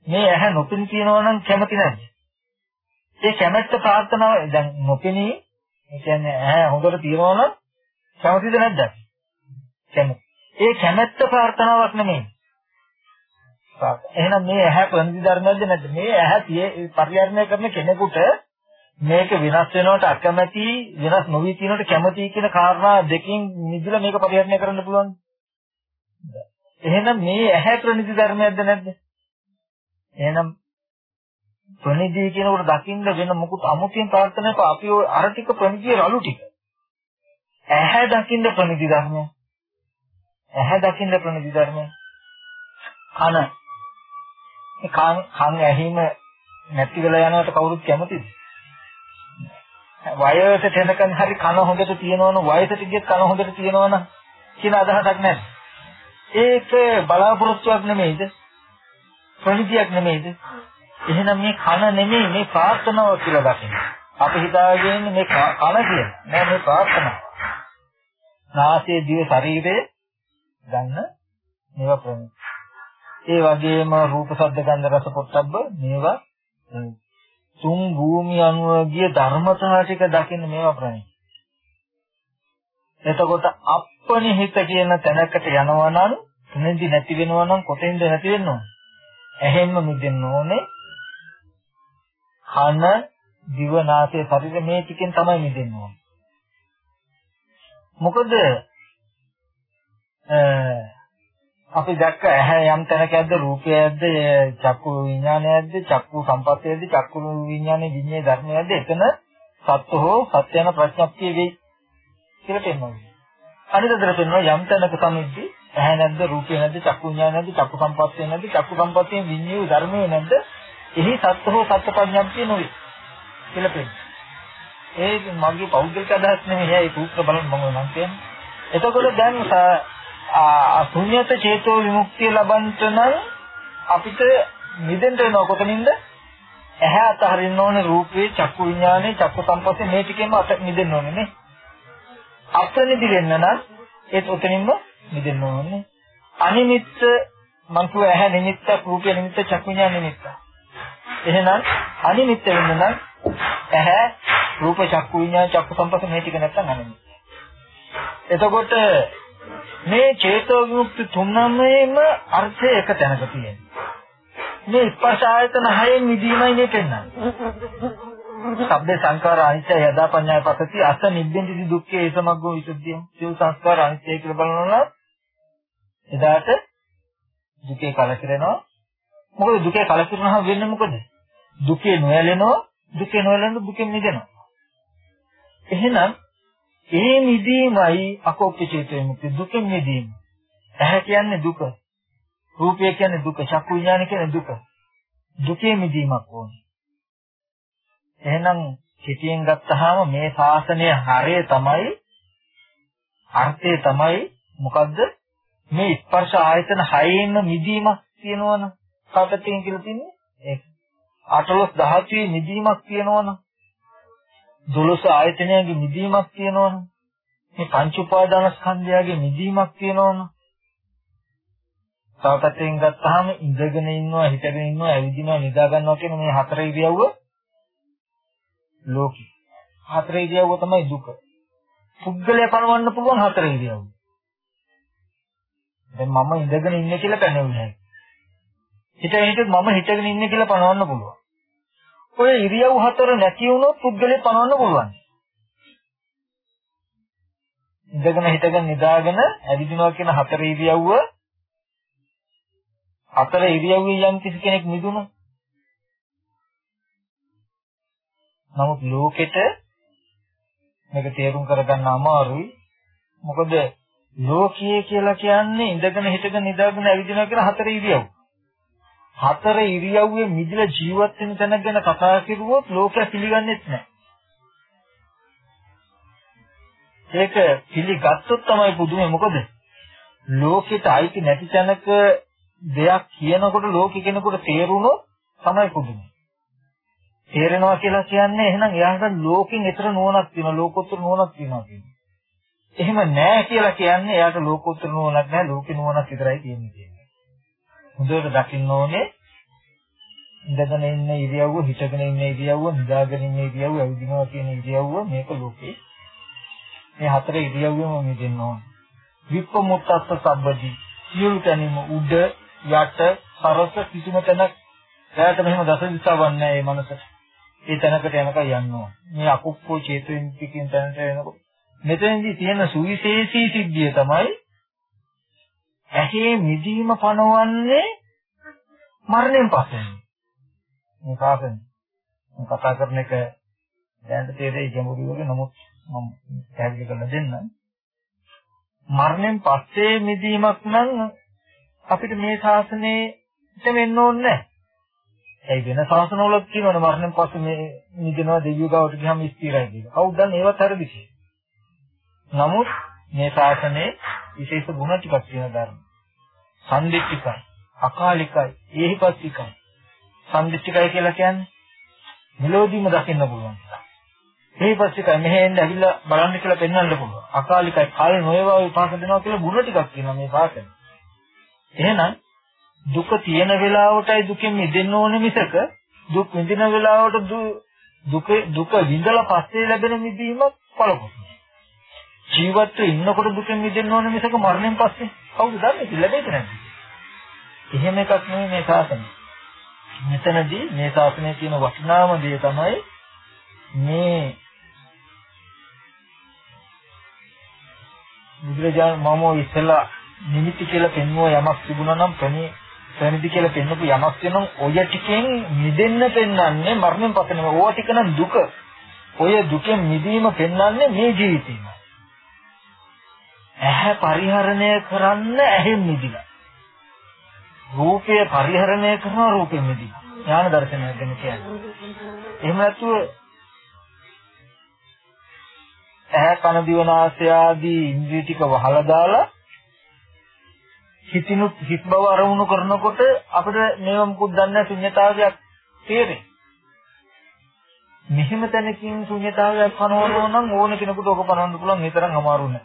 මේ ඇහැ නොපෙනී තියෙනවා නම් කැමති නැද්ද? ඒ කැමැත්ත ප්‍රාර්ථනාව දැන් නොපෙනී ඒ කියන්නේ ඇහැ හොඳට තියෙනවා නම් කැමතිද නැද්ද? කැමති. ඒ කැමැත්ත ප්‍රාර්ථනාවක් නෙමෙයි. එහෙනම් මේ ඇහැ ප්‍රනිදි ධර්මයක්ද නැද්ද? මේ ඇහැ පරිහරණය කරන කෙනෙකුට මේක වෙනස් වෙනවට අකමැති වෙනස් නොවි කියනකට කැමති කියන කාරණා දෙකකින් නිදිලා මේක පරිහරණය කරන්න පුළුවන්. එහෙනම් මේ ඇහැ ප්‍රනිදි ධර්මයක්ද නැද්ද? එහෙනම් ප්‍රනිදි කියනකොට දකින්න වෙන මොකුත් අමුතියෙන් ප්‍රාර්ථනා කරපුවා අපි අර ටික ප්‍රනිදිය රළු ටික. ඇහැ දකින්න ප්‍රනිදි ධර්මයක්. ඇහැ දකින්න ප්‍රණිති ධර්මය. කන. මේ කන් කන් ඇහිම නැති වෙලා යනවට කවුරුත් කැමතිද? වයසට එනකන් හරි කන හොඳට තියෙනවනම් වයසට ගියත් කන හොඳට තියෙනවනම් කියන අදහසක් නැහැ. ඒක බලාපොරොත්තුවක් නෙමෙයිද? ප්‍රණිතියක් නෙමෙයිද? එහෙනම් මේ කන නෙමෙයි මේ ප්‍රාර්ථනාව කියලා දකින්න. අපි හිතාගෙන මේ කන කියලා. නෑ මේ ප්‍රාර්ථනාව. නාසයේ දිව ශරීරයේ ගන්න මේවා ප්‍රණීත. ඒ වගේම රූප ශබ්ද ගන්ධ රස පොට්ටබ්බ මේවා තුන් භූමිය අනුව ගිය ධර්මතා ටික දකින්න මේවා ප්‍රණීත. එතකොට අප්පනිහිත කියන තැනකට යනවා නම් තුනෙන්දි නැති වෙනවා නම් කොතෙන්ද නැති වෙන්න ඕනේ? ඇහෙන්ම මිදෙන්න ඕනේ. කන, දිව, නාසය, ශරීර මේ ටිකෙන් තමයි මිදෙන්න ඕනේ. මොකද අපි දැක්ක ඇහැ යම් තැනකද රූපයක්ද චක්කු විඥානයක්ද චක්කු සම්පස්සයක්ද චක්කු විඥානේ විඤ්ඤේ ධර්මයක්ද එතන සත්‍ය හෝ සත්‍ය යන ප්‍රඥප්තිය වෙයි කියලා පෙන්වනවා. අනිතතර පෙන්වනවා යම් තැනක සමිද්දි ඇහැ නැද්ද රූපය නැද්ද චක්කු විඥානය නැද්ද චක්කු සම්පස්සය නැද්ද චක්කු සම්පස්සයෙන් විඤ්ඤේ ධර්මය නැද්ද එහි සත්‍ය හෝ සත්‍ය ප්‍රඥප්තිය නොවේ කියලා පෙන්වනවා. ඒ මගේ පෞද්ගලික අදහස් නෙමෙයි ඒ සූත්‍ර බලන්න මම නම් කියන්නේ. එතකොට දැන් ශුන්‍යත චේතෝ විමුක්තිය ලබන්ට නම් අපිට නිදෙන්න වෙනව කොතනින්ද? ඇහැ අතහරින්න ඕනේ රූපේ චක්කු විඥානේ චක්කු සංපස්සේ මේ ටිකෙන්ම අත නිදෙන්න ඕනේ නේ. අත නිදින්න නම් ඒත් උතනින්ම නිදෙන්න ඕනේ. අනිමිත්ත මං කිව්ව ඇහැ නිමිත්තක් රූපය නිමිත්ත චක්කු විඥාන නිමිත්ත. එහෙනම් අනිමිත්ත වෙන්න නම් ඇහැ රූප චක්කු විඥාන චක්කු සංපස්සේ මේ ටික නැත්තම් අනිමිත්ත. එතකොට මේ චේතෝ විමුක්ති තුනමේම අර්ථය එක තැනක තියෙනවා. මේ ස්පර්ශ ආයතන හයෙන් නිදීමයි මේ පෙන්වන්නේ. සබ්බේ සංඛාර අනිත්‍ය යදා පඤ්ඤාය පසති අස නිබ්බින්දි දුක්ඛේ ඒසමග්ගෝ විසුද්ධිය. සියලු සංස්කාර අනිත්‍ය කියලා බලනවා එදාට දුකේ කලකිරෙනවා. මොකද දුකේ කලකිරෙනවා වෙන්නේ මොකද? දුකේ නොයැලෙනවා, දුකේ නොයැලෙන දුකෙන් මිදෙනවා. එහෙනම් ඒ නිදීමයි අකෝප්පචේත විමුක්ති දුකෙන් නිදීම. ඇහැ කියන්නේ දුක. රූපය කියන්නේ දුක. චක්කු විඥාන කියන්නේ දුක. දුකේ මිදීමක් ඕනේ. එහෙනම් සිටියෙන් ගත්තාම මේ ශාසනය හරය තමයි අර්ථය තමයි මොකද්ද? මේ ස්පර්ශ ආයතන හයෙන්ම මිදීමක් තියෙනවනේ. සාපේක්ෂයෙන් කියලා තින්නේ ඒක. අටලොස් ධාතුවේ මිදීමක් තියෙනවනේ. දොළොස් ආයතනයගේ මිදීමක් තියෙනවනේ. මේ පංච උපාදාන ස්කන්ධයගේ මිදීමක් තියෙනවනේ. තවපැත්තෙන් ගත්තාම ඉඳගෙන ඉන්නවා, හිටගෙන ඉන්නවා, ඇවිදිනවා, නිදා ගන්නවා කියන මේ හතර ඉරියව්ව ලෝකේ. හතර ඉරියව්ව තමයි දුක. පුද්ගලයා පණවන්න පුළුවන් හතර ඉරියව්ව. දැන් මම ඉඳගෙන ඉන්නේ කියලා පැනෙන්නේ. හිතේ හිතේ මම හිටගෙන ඉන්නේ කියලා පණවන්න පුළුවන්. ඔය ඉරියව් හතර නැති වුණොත් පුද්ගලයා පණවන්න පුළුවන්. ඉඳගෙන හිටගෙන නිදාගෙන ඇවිදිනවා කියන හතර ඉරියව්ව හතර ඉරියව්වේ යම් කිසි කෙනෙක් මිදුණා. නමුත් ලෝකෙට මේක තේරුම් කරගන්න අමාරුයි. මොකද ලෝකයේ කියලා කියන්නේ ඉඳගෙන හිටගෙන නිදාගෙන ඇවිදිනවා කියන හතර ඉරියව්. හතර ඉරියව්වේ මිදලා ජීවත් වෙන තැන ගැන කතා කරුවොත් ලෝකය පිළිගන්නේ නැහැ. ඒක පිළිගත්තොත් තමයි පුදුමේ මොකද? ලෝකෙට අයිති නැති තැනක දෙයක් කියනකොට ලෝකෙ කෙනෙකුට තේරුණොත් තමයි පුදුමේ. තේරෙනවා කියලා කියන්නේ එහෙනම් එයාට ලෝකෙන් ඈතර නුවණක් තියෙනවා ලෝකෝත්තර නුවණක් තියෙනවා කියන්නේ. එහෙම නැහැ කියලා කියන්නේ එයාට ලෝකෝත්තර නුවණක් නැහැ ලෝකේ නුවණක් විතරයි තියෙන්නේ කියන්නේ. හොඳට දකින්න ඕනේ. ඉඳගෙන ඉන්න ඉරියව්ව හිටගෙන ඉන්න ඉරියව්ව නිදාගෙන ඉන්න ඉරියව්ව ඇවිදිනවා කියන ඉරියව්ව මේක ලෝකේ. මේ හතර ඉරියව්වෙම මිදෙන්න ඕනේ. විප්පමුත්තස්ස සබ්බදී. සියලු තැනින්ම උඩ යට සරස කිසිම තැනක් එයාට මෙහෙම දස දිශාවක් නැහැ මේ මනසට ඒ තැනකට යනකම් යන්න ඕන. මේ අකුප්පෝ චේතෙන් පිටින් තැනට එනකොට මෙතනදී තියෙන සුවිශේෂී සිද්ධිය තමයි ඇහි මිදීම පනවන්නේ මරණයෙන් පස්සේ මේ කාසෙන් කතා කරන එක දැනට තේරෙයි ගැඹුරු වගේ නමුත් මම පැහැදිලි කරලා දෙන්නම් මරණයෙන් පස්සේ මිදීමක් නම් අපිට මේ ශාසනයේ වෙන්න ඕනේ නැහැ. ඒ වෙන ශාසනවල කියනවනේ මරණයෙන් පස්සේ මේ මිදෙනවා දෙවියෝ ගාවට ගියාම ස්ථිරයි කියලා. කවුද දන්නේ ඒවත් හරිද කියලා. නමුත් මේ ශාසනයේ විශේෂ ගුණ ටිකක් තියෙන ධර්ම. සම්දිත්තිකයි, අකාලිකයි, ඒහිපස්තිකයි. සම්දිත්තිකයි කියලා කියන්නේ මෙලෝදීම දකින්න පුළුවන්. ඒහිපස්තිකයි මෙහෙ එන්න ඇවිල්ලා බලන්න කියලා පෙන්වන්න පුළුවන්. අකාලිකයි, කල් නොයවා විපාක දෙනවා කියලා ගුණ ටිකක් තියෙනවා මේ ශාසනයේ. එහෙනම් දුක තියෙන වෙලාවටයි දුකෙන් මිදෙන්න ඕනේ මිසක දුක් විඳින වෙලාවට දුක දුක විඳලා පස්සේ ලැබෙන මිදීමක් පළකොත් ජීවත්ව ඉන්නකොට දුකෙන් මිදෙන්න ඕනේ මිසක මරණයෙන් පස්සේ කවුද දන්නේ ලැබෙන්නේ නැද්ද? එහෙම එකක් නෙමෙයි මේ ශාසනය. මෙතනදී මේ ශාසනයේ තියෙන වටිනාම දේ තමයි මේ බුදුරජාණන් මම ඉස්සෙල්ලා නිමිති කියලා පෙන්වුව යමක් තිබුණා නම් ප්‍රණී ප්‍රණිදි කියලා පෙන්වපු යමක් වෙනම් ඔය ටිකෙන් මිදෙන්න පෙන්වන්නේ මරණයෙන් පස්සේ නෙවෙයි. ඕවා ටික නම් දුක. ඔය දුකෙන් මිදීම පෙන්වන්නේ මේ ජීවිතේම. ඇහැ පරිහරණය කරන්න ඇහෙන් මිදිලා. රූපය පරිහරණය කරන රූපෙන් මිදිලා. ඥාන දර්ශනය ගැන කියන්නේ. එහෙම නැතුව ඇහැ කන දිව නාසය ආදී ඉන්ද්‍රිය ටික වහලා දාලා හිතිනුත් හිත බව අරමුණු කරනකොට අපිට මේව මුකුත් දන්නේ නැහැ ශුන්‍යතාවයක් තේරෙන්නේ. මෙහෙම තැනකින් ශුන්‍යතාවයක් පනවනවා නම් ඕන කෙනෙකුට ඔක පනවන්න පුළුවන් මේ තරම් අමාරු නෑ.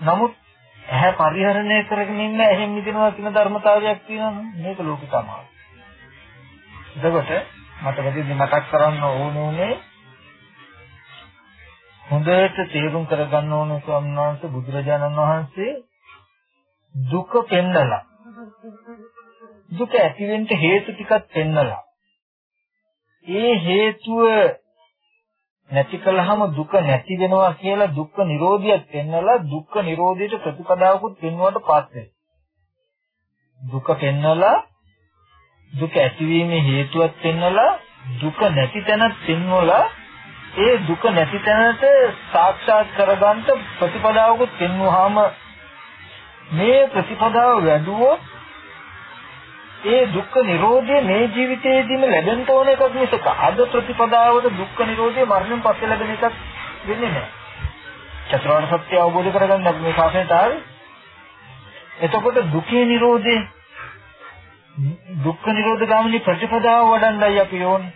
නමුත් ඇහැ පරිහරණය කරගෙන ඉන්න එහෙම මිදෙනවා කියන ධර්මතාවයක් තියෙනවා මේක ලෝකේ තමයි. එතකොට මට වැඩි මතක් කරන්න ඕනේ හොඳට තේරුම් කරගන්න ඕනේ ස්වාමීන් වහන්සේ බුදුරජාණන් වහන්සේ දුක පෙන්නලා දුක ඇතිවෙන්න හේතු ටිකක් පෙන්නලා ඒ හේතුව නැති කළාම දුක නැති වෙනවා කියලා දුක්ඛ නිරෝධියක් පෙන්නලා දුක්ඛ නිරෝධයට ප්‍රතිපදාවකුත් පෙන්වුවට පස්සේ දුක පෙන්නලා දුක ඇතිවීමේ හේතුවක් පෙන්නලා දුක නැති තැනත් පෙන්වලා ඒ දුක නැති තැනට සාක්ෂාත් කරගන්න ප්‍රතිපදාවකුත් පෙන්වුවාම මේ ප්‍රතිපදාව වැඩුවොත් ඒ දුක්ඛ නිරෝධය මේ ජීවිතයේදීම ලැබෙන්න ඕන එකක් මිසක අද ප්‍රතිපදාවට දුක්ඛ නිරෝධය මරණයෙන් පස්සේ ලැබෙන එකක් වෙන්නේ නැහැ. චතුරාර්ය සත්‍ය අවබෝධ කරගන්න අපි මේ ශාසනයට ආවේ. එතකොට දුකේ නිරෝධය දුක්ඛ නිරෝධ ගාමිනී ප්‍රතිපදාව වඩන්නයි අපි ඕනේ.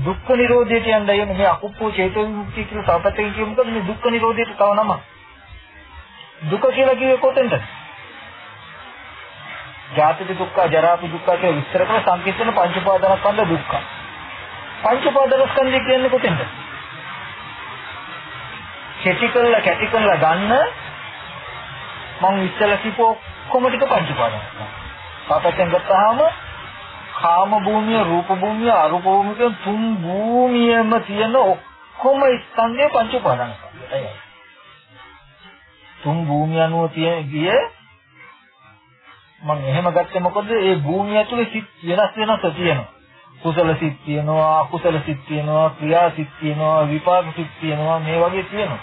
දුක්ඛ නිරෝධයට යන්නයි ඕනේ. මේ අකුප්පෝ චේතෝ විමුක්තිය කියලා සාපතෙන් කියමුකද මේ දුක්ඛ නිරෝධයට තව නම. දුක කියලා කිව්වේ කොතෙන්ද? ජාතික දුක්ඛ, ජරාපි දුක්ඛ කියලා විස්තර කරන සංකීර්ණ පංච උපාදානස්කන්ධ දුක්ඛ. පංච උපාදානස්කන්ධය කියන්නේ කොතෙන්ද? කැටි කරලා කැටි කරලා ගන්න මම ඉස්සලා කිව්ව ඔක්කොම ටික පංච උපාදානස්කන්ධ. පාපයෙන් ගත්තාම කාම භූමිය, රූප භූමිය, අරූප භූමිය තුන් භූමියම තියෙන ඔක්කොම ස්කන්ධය පංච උපාදානස්කන්ධයයි. තුන් භූමිය අනුව තියෙන ගියේ මම එහෙම ගත්තේ මොකද ඒ භූමිය ඇතුලේ සිත් වෙනස් වෙනස් තියෙනවා. කුසල සිත් තියෙනවා, අකුසල සිත් තියෙනවා, ක්‍රියා සිත් තියෙනවා, විපාක සිත් තියෙනවා මේ වගේ තියෙනවා.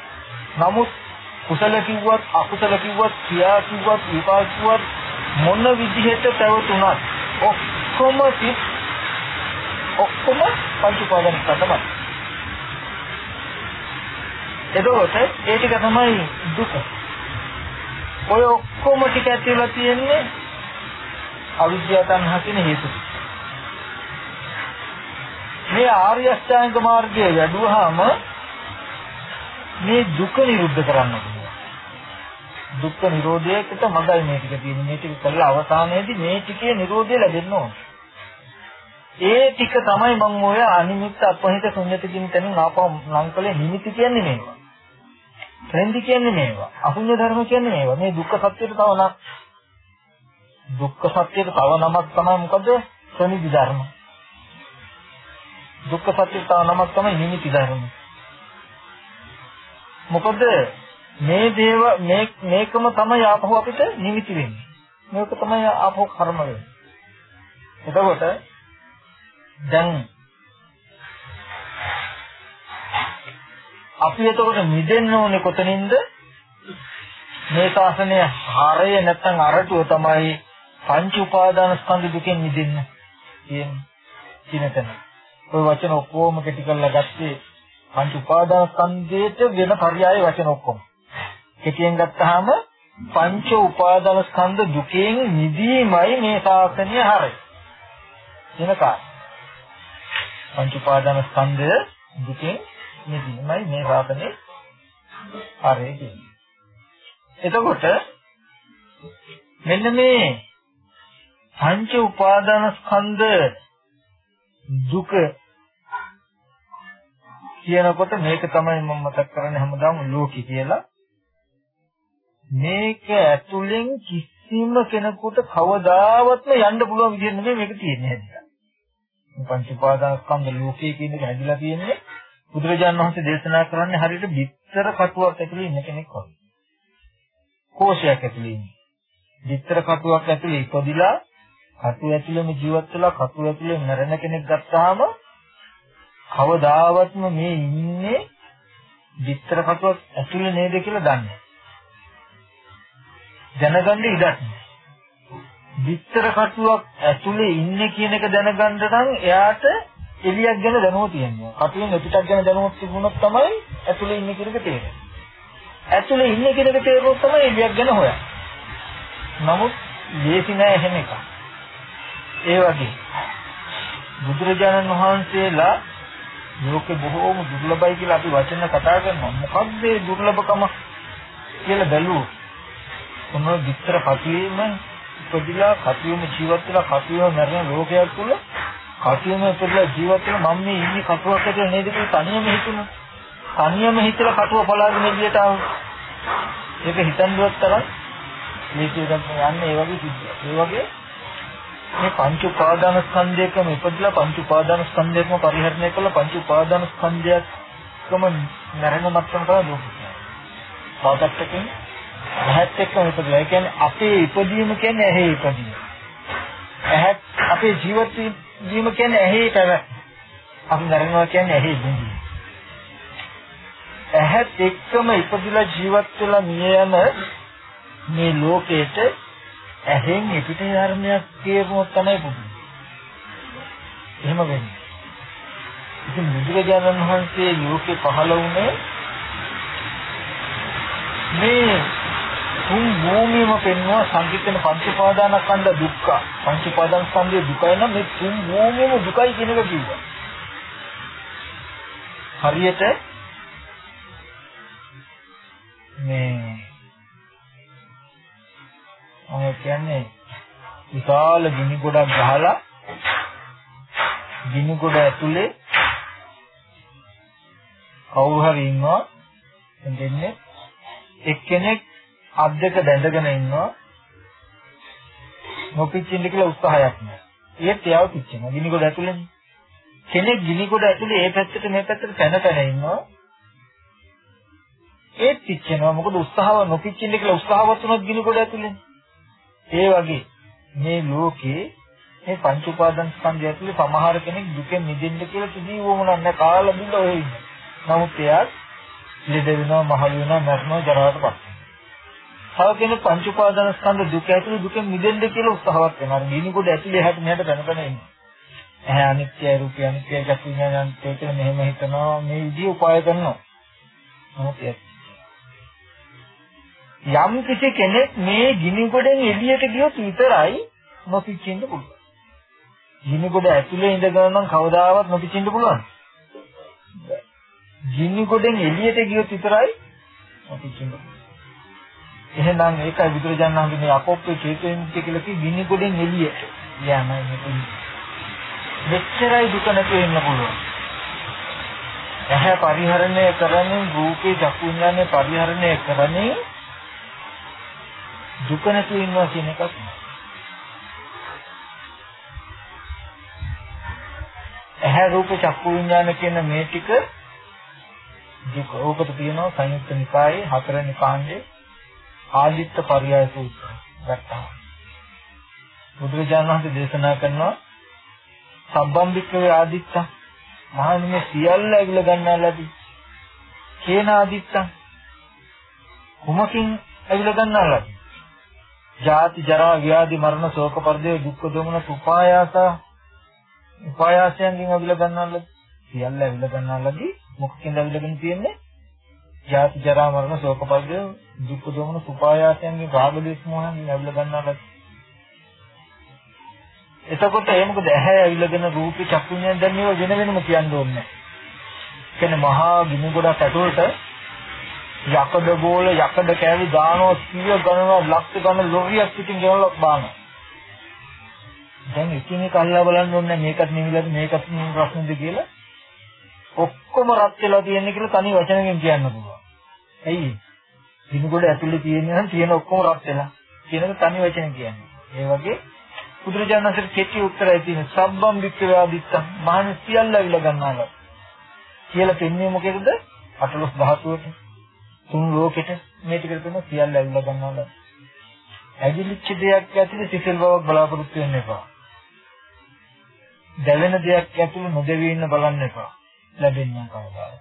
නමුත් කුසල කිව්වත්, අකුසල කිව්වත්, ක්‍රියා කිව්වත්, විපාක කිව්වත් මොන විදිහට පැවතුනත් ඔක්කොම සිත් ඔක්කොම පංච උපාදාන තමයි. එතකොට ඒ ටික තමයි දුක. ඔය ඔක්කොම ටික ඇතුළේ තියෙන්නේ අවිද්‍යාව තණ්හා කියන හේතු. මේ ආර්ය අෂ්ටාංග මාර්ගය යදුවාම මේ දුක නිරුද්ධ කරන්න පුළුවන්. දුක්ඛ නිරෝධයකට මගයි මේ ටික තියෙන්නේ. මේ ටික කරලා අවසානයේදී මේ ටිකේ නිරෝධය ලැබෙන්න ඕන. ඒ ටික තමයි මම ඔය අනිමිත්ත අපහිත ශුන්‍යත කියන තැනින් ආපහු ලං කළේ නිමිති කියන්නේ මේවා. ප්‍රෙන්දි කියන්නේ මේවා. අහුඤ්ඤ ධර්ම කියන්නේ මේවා. මේ දුක්ඛ සත්‍යයට තව නම් දුක්ඛ සත්‍යයට තව නමක් තමයි මොකද? ප්‍රනිදි ධර්ම. දුක්ඛ සත්‍යයට තව නමක් තමයි නිමිති ධර්ම. මොකද මේ දේව මේ මේකම තමයි ආපහු අපිට නිමිති වෙන්නේ. මේක තමයි ආපහු කර්ම වෙන්නේ. එතකොට දැන් අපි එතකොට මිදෙන්න ඕනේ කොතනින්ද? මේ ශාසනය හරය නැත්නම් අරටුව තමයි පංච උපාදාන ස්කන්ධ දුකෙන් මිදෙන්න කියන කිනතන. ওই වචන ඔක්කොම කෙටි කරලා ගත්තේ පංච උපාදාන ස්කන්ධයට වෙන පర్యాయ වචන ඔක්කොම. කෙටියෙන් ගත්තාම පංච උපාදාන ස්කන්ධ දුකෙන් මිදීමයි මේ ශාසනය හරය. එනකා. පංච උපාදාන ස්කන්ධය දුකෙන් මිදීමයි මේ ශාසනය හරය කියන්නේ. එතකොට මෙන්න මේ පංච උපාදාන ස්කන්ධ දුක කියනකොට මේක තමයි මම මතක් කරන්නේ හැමදාම ලෝකي කියලා. මේක ඇතුලෙන් කිසිම කෙනෙකුට කවදාවත්ම යන්න පුළුවන් විදිහ නෙමෙයි මේක තියෙන්නේ හැදිලා. පංච උපාදාන ස්කන්ධ ලෝකයේ කියන එක හැදිලා තියෙන්නේ බුදුරජාණන් වහන්සේ දේශනා කරන්නේ හරියට පිටතර කටුවක් ඇතුලේ ඉන්න කෙනෙක් වගේ. කෝෂයක් ඇතුලේ ඉන්නේ. විතර කටුවක් ඇතුලේ ඉපදිලා කටුව ඇතුලේම ජීවත් වෙලා කටුව ඇතුලේ මැරෙන කෙනෙක් ගත්තාම කවදාවත්ම මේ ඉන්නේ විතර කටුවක් ඇතුලේ නේද කියලා දන්නේ. දැනගන්න ඉඩක් නැහැ. විතර කටුවක් ඇතුලේ ඉන්නේ කියන එක දැනගන්න නම් එයාට එළියක් ගැන දැනුම තියෙනවා. කටුවෙන් පිටක් ගැන දැනුමක් තිබුණොත් තමයි ඇතුලේ ඉන්නේ කියන එක තේරෙන්නේ. ඇතුලේ ඉන්නේ කියන එක තේරුනොත් තමයි එළියක් ගැන හොයන්නේ. නමුත් ලේසි නෑ එහෙම එකක්. ඒ වගේ බුදුරජාණන් වහන්සේලා ලෝකේ බොහෝම දුර්ලභයි කියලා අපි වචන කතා කරනවා. මොකක්ද මේ දුර්ලභකම කියලා බැලුවොත් මොනවා විතර කතියෙම ඉපදිලා කතියෙම ජීවත් වෙලා කතියෙම මරණ ලෝකයක් තුල කතියෙම ඉපදිලා ජීවත් වෙලා මම මේ ඉන්නේ කටුවක් ඇතුලේ නේද කියලා තනියම හිතුණා. තනියම හිතලා කටුව පලාගෙන එළියට ආවා. ඒක හිතන්නවත් තරම් මේක යන්නේ ඒ වගේ සිද්ධියක්. ඒ වගේ මේ පංච උපාදාන ස්කන්ධයකම ඉපදලා පංච උපාදාන ස්කන්ධයකම පරිහරණය කළා පංච උපාදාන ස්කන්ධයකම නැරෙන මට්ටම තමයි දුක. වාදත්තකින් ඇහත් එක්කම ඉපදලා. ඒ කියන්නේ අපේ ඉපදීම කියන්නේ ඇහි ඉපදීම. ඇහත් අපේ ජීවිත වීම කියන්නේ ඇහි පැවැත්ම. අපි නැරෙනවා කියන්නේ ඇහි බිඳීම. ඇහත් එක්කම ඉපදිලා ජීවත් වෙලා මිය යන මේ ලෝකේට ඇහෙන් පිට ධර්මයක් කියපුවොත් තමයි බුදු. එහෙම වෙන්නේ. ඉතින් බුදුරජාණන් වහන්සේ ලෝකේ පහළ වුණේ මේ තුන් භූමියම පෙන්වන සංකීර්ණ පංච උපාදානස්කන්ධ දුක්ඛ. පංච උපාදානස්කන්ධයේ දුකයි නම් මේ තුන් භූමියම දුකයි කියන එක කිව්වා. හරියට මේ මම කියන්නේ විශාල ගිනි ගොඩක් ගහලා ගිනි ගොඩ ඇතුලේ කවුරු හරි ඉන්නවා එන්නේ එක්කෙනෙක් අත් දෙක බැඳගෙන ඉන්නවා නොපිච්චින්න කියලා උත්සාහයක් නෑ. ඒත් එයාව පිච්චෙනවා. ගිනි ගොඩ ඇතුලේනේ. කෙනෙක් ගිනි ගොඩ ඇතුලේ ඒ පැත්තට මේ පැත්තට පැන පැන ඉන්නවා. ඒත් පිච්චෙනවා. මොකද උත්සාහව නොපිච්චින්න කියලා උත්සාහවත් වුණොත් ගිනි ගොඩ ඇතුලේනේ. ඒ වගේ මේ ලෝකේ මේ පංච උපාදාන ස්කන්ධය ඇතුලේ සමහර කෙනෙක් දුකෙන් මිදෙන්න කියලා කිසි වුණක් නැහැ කාලා බින්ද ඔය ඉන්නේ. නමුත් එයා ලෙඩ වෙනවා, මහලු වෙනවා, මරනවා, ජරාවටපත් වෙනවා. තව කෙනෙක් පංච උපාදාන ස්කන්ධ දුක ඇතුලේ දුකෙන් මිදෙන්න කියලා උත්සාහවත් වෙනවා. ගිනි කොට ඇතුලේ එහාට මෙහාට පැන පැන ඉන්නවා. ඇහැ අනිත්‍යයි, රූපය අනිත්‍යයි, චක්කු විඥාන අනිත්‍යයි කියලා මෙහෙම හිතනවා. මේ විදිහ උපාය කරනවා. නමුත් යම් කිසි කෙනෙක් මේ ගිනි ගොඩෙන් එළියට ගියොත් විතරයි නොපිච්චෙන්න පුළුවන්. ගිනි ගොඩ ඇතුලේ ඉඳගෙන නම් කවදාවත් නොපිච්චෙන්න පුළුවන්. ගිනි ගොඩෙන් එළියට ගියොත් විතරයි නොපිච්චෙන්න පුළුවන්. එහෙනම් ඒකයි බුදුරජාණන් වහන්සේ මේ අපොප්පේ චේතනික කියලා කි ගිනි ගොඩෙන් එළියට යෑමයි මෙතන. මෙච්චරයි දුක නැති වෙන්න පුළුවන්. ඇහැ පරිහරණය කරන්නේ රූපේ චක්කු විඥානේ පරිහරණය කරන්නේ දුක නැතුව ඉන්නවා කියන එකක් ඇහැ රූප චක්කු විඥාන කියන මේ ටික දුක ඕකට තියෙනවා සංයුක්ත නිකායේ හතරවෙනි කාණ්ඩේ ආදිත්ත පරයය සූත්‍රය ගත්තා. බුදුරජාණන් වහන්සේ දේශනා කරනවා සබ්බම්බික්කවේ ආදිත්ත මහණෙනි සියල්ල ඇවිල ගන්නාලාදී කේන ආදිත්ත කුමකින් ඇවිල ගන්නාලාදී ජාති ජරා ව්‍යාධි මරණ ශෝක පරිදේ දුක්ඛ දොමන උපායාස උපායාසයන්ගෙන් අවිල ගන්නවලු සියල්ල අවිල ගන්නවලදී මොකකින්ද අවිලගෙන තියෙන්නේ? ජාති ජරා මරණ ශෝක පරිදේ දුක්ඛ දොමන උපායාසයන්ගෙන් රාග දේශ මොහයන්ගෙන් අවිල ගන්නවලු එතකොට ඒ මොකද? ඇහැ අවිලගෙන රූපේ චක්කුණ්‍යයෙන් දැන් මේව වෙන වෙනම කියන්න ඕනේ. කියන්නේ මහා ගිනි ගොඩක් ඇතුළට යකඩ බෝල යකඩ කෑලි දානවා සිය ගණන ලක්ෂ ගණන ලොරියක් පිටින් ගෙනල්ලා දානවා. දැන් එකින් එක අල්ලා බලන්න ඕනේ මේකත් නෙවිලද මේකත් ප්‍රශ්නද කියලා. ඔක්කොම රත් වෙලා තියෙන්නේ කියලා තනි වචනකින් කියන්න පුළුවන්. ඇයි? දිනකොට ඇතුලේ තියෙන නම් තියෙන ඔක්කොම රත් වෙලා. කියන එක තනි වචන කියන්නේ. ඒ වගේ බුදුරජාණන්සේ කෙටි උත්තරය තියෙන සබ්බම් වික්ඛවේ ආදිත්ත මහණ සියල්ල විල ගන්නවා කියලා පෙන්වන්නේ මොකේද? අටලොස් ධාතුවට. තුන් ලෝකෙට මේ ටික කරන සියල්ල ඇවිල්ලා ගන්නවා. ඇවිලිච්ච දෙයක් ඇතුලේ සිසිල් බවක් බලාපොරොත්තු වෙන්න එපා. දැවෙන දෙයක් ඇතුලේ නොදෙවි ඉන්න බලන්න එපා. ලැබෙන්නේ කවදාද?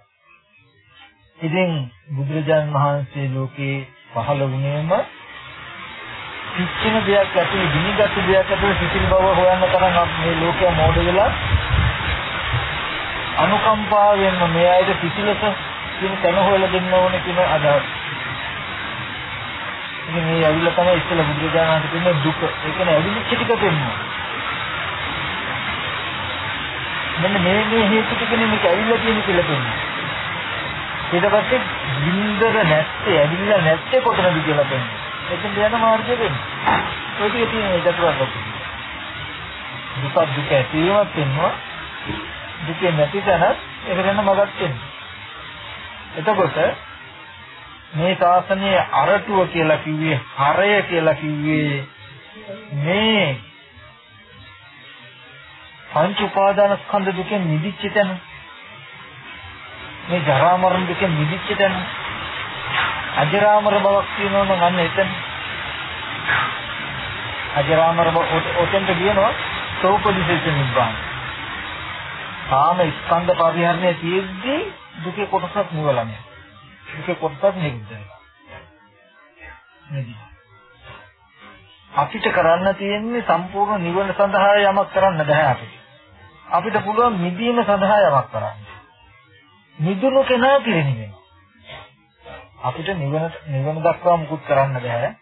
ඉතින් බුදුරජාණන් වහන්සේ ලෝකේ පහළ වුණේම කිසිම දෙයක් ඇතුලේ දිනිගත් දෙයක් ඇතුලේ සිසිල් බව හොයන්න තරම් මේ ලෝකය මෝඩ වෙලා අනුකම්පාවෙන් මේ අයට සිසිලස කියන තැන හොයලා දෙන්න ඕනේ කියන අදහස. ඉතින් මේ ඇවිල්ලා තමයි ඉස්සෙල්ලා බුදුරජාණන් වහන්සේ කියන්නේ දුක. ඒ කියන්නේ ඇවිලිච්ච ටික දෙන්නවා. මෙන්න මේ මේ හේතු ටිකනේ මේක ඇවිල්ලා තියෙන කියලා කියන්නේ. ඊට පස්සේ බින්දර නැත්තේ ඇවිල්ලා නැත්තේ කොතනද කියලා කියන්නේ. එතෙන් යන මාර්ගය වෙන්නේ. ඔය ටික තියෙන චතුරාර්ය සත්‍ය. දුක දුක ඇතිවීමක් වෙනවා. දුක නැති තැන ඒක ගැන මගක් වෙනවා. එතකොට මේ ශාසනයේ අරටුව කියලා කිව්වේ හරය කියලා කිව්වේ මේ පංච උපාදාන ස්කන්ධ දුකෙන් නිදිච්ච තැන. මේ ජරා මරණ දුකෙන් නිදිච්ච තැන. අජරාමර බවක් තියෙනවා නම් අන්න එතන. අජරාමර බව ඔතෙන්ට කියනවා සෝපදිශේෂ නිබ්බාන. කාම ස්කන්ධ පරිහරණය තියෙද්දී දුකේ කොටසක් නිවලා නැහැ. දුකේ කොටසක් නිවිදලා. අපිට කරන්න තියෙන්නේ සම්පූර්ණ නිවන සඳහා යමක් කරන්න බෑ අපිට. අපිට පුළුවන් මිදීම සඳහා යමක් කරන්න. මිදුණු කෙනා පිරිනිවෙනවා. අපිට නිවන නිවන දක්වා මුකුත් කරන්න බෑ.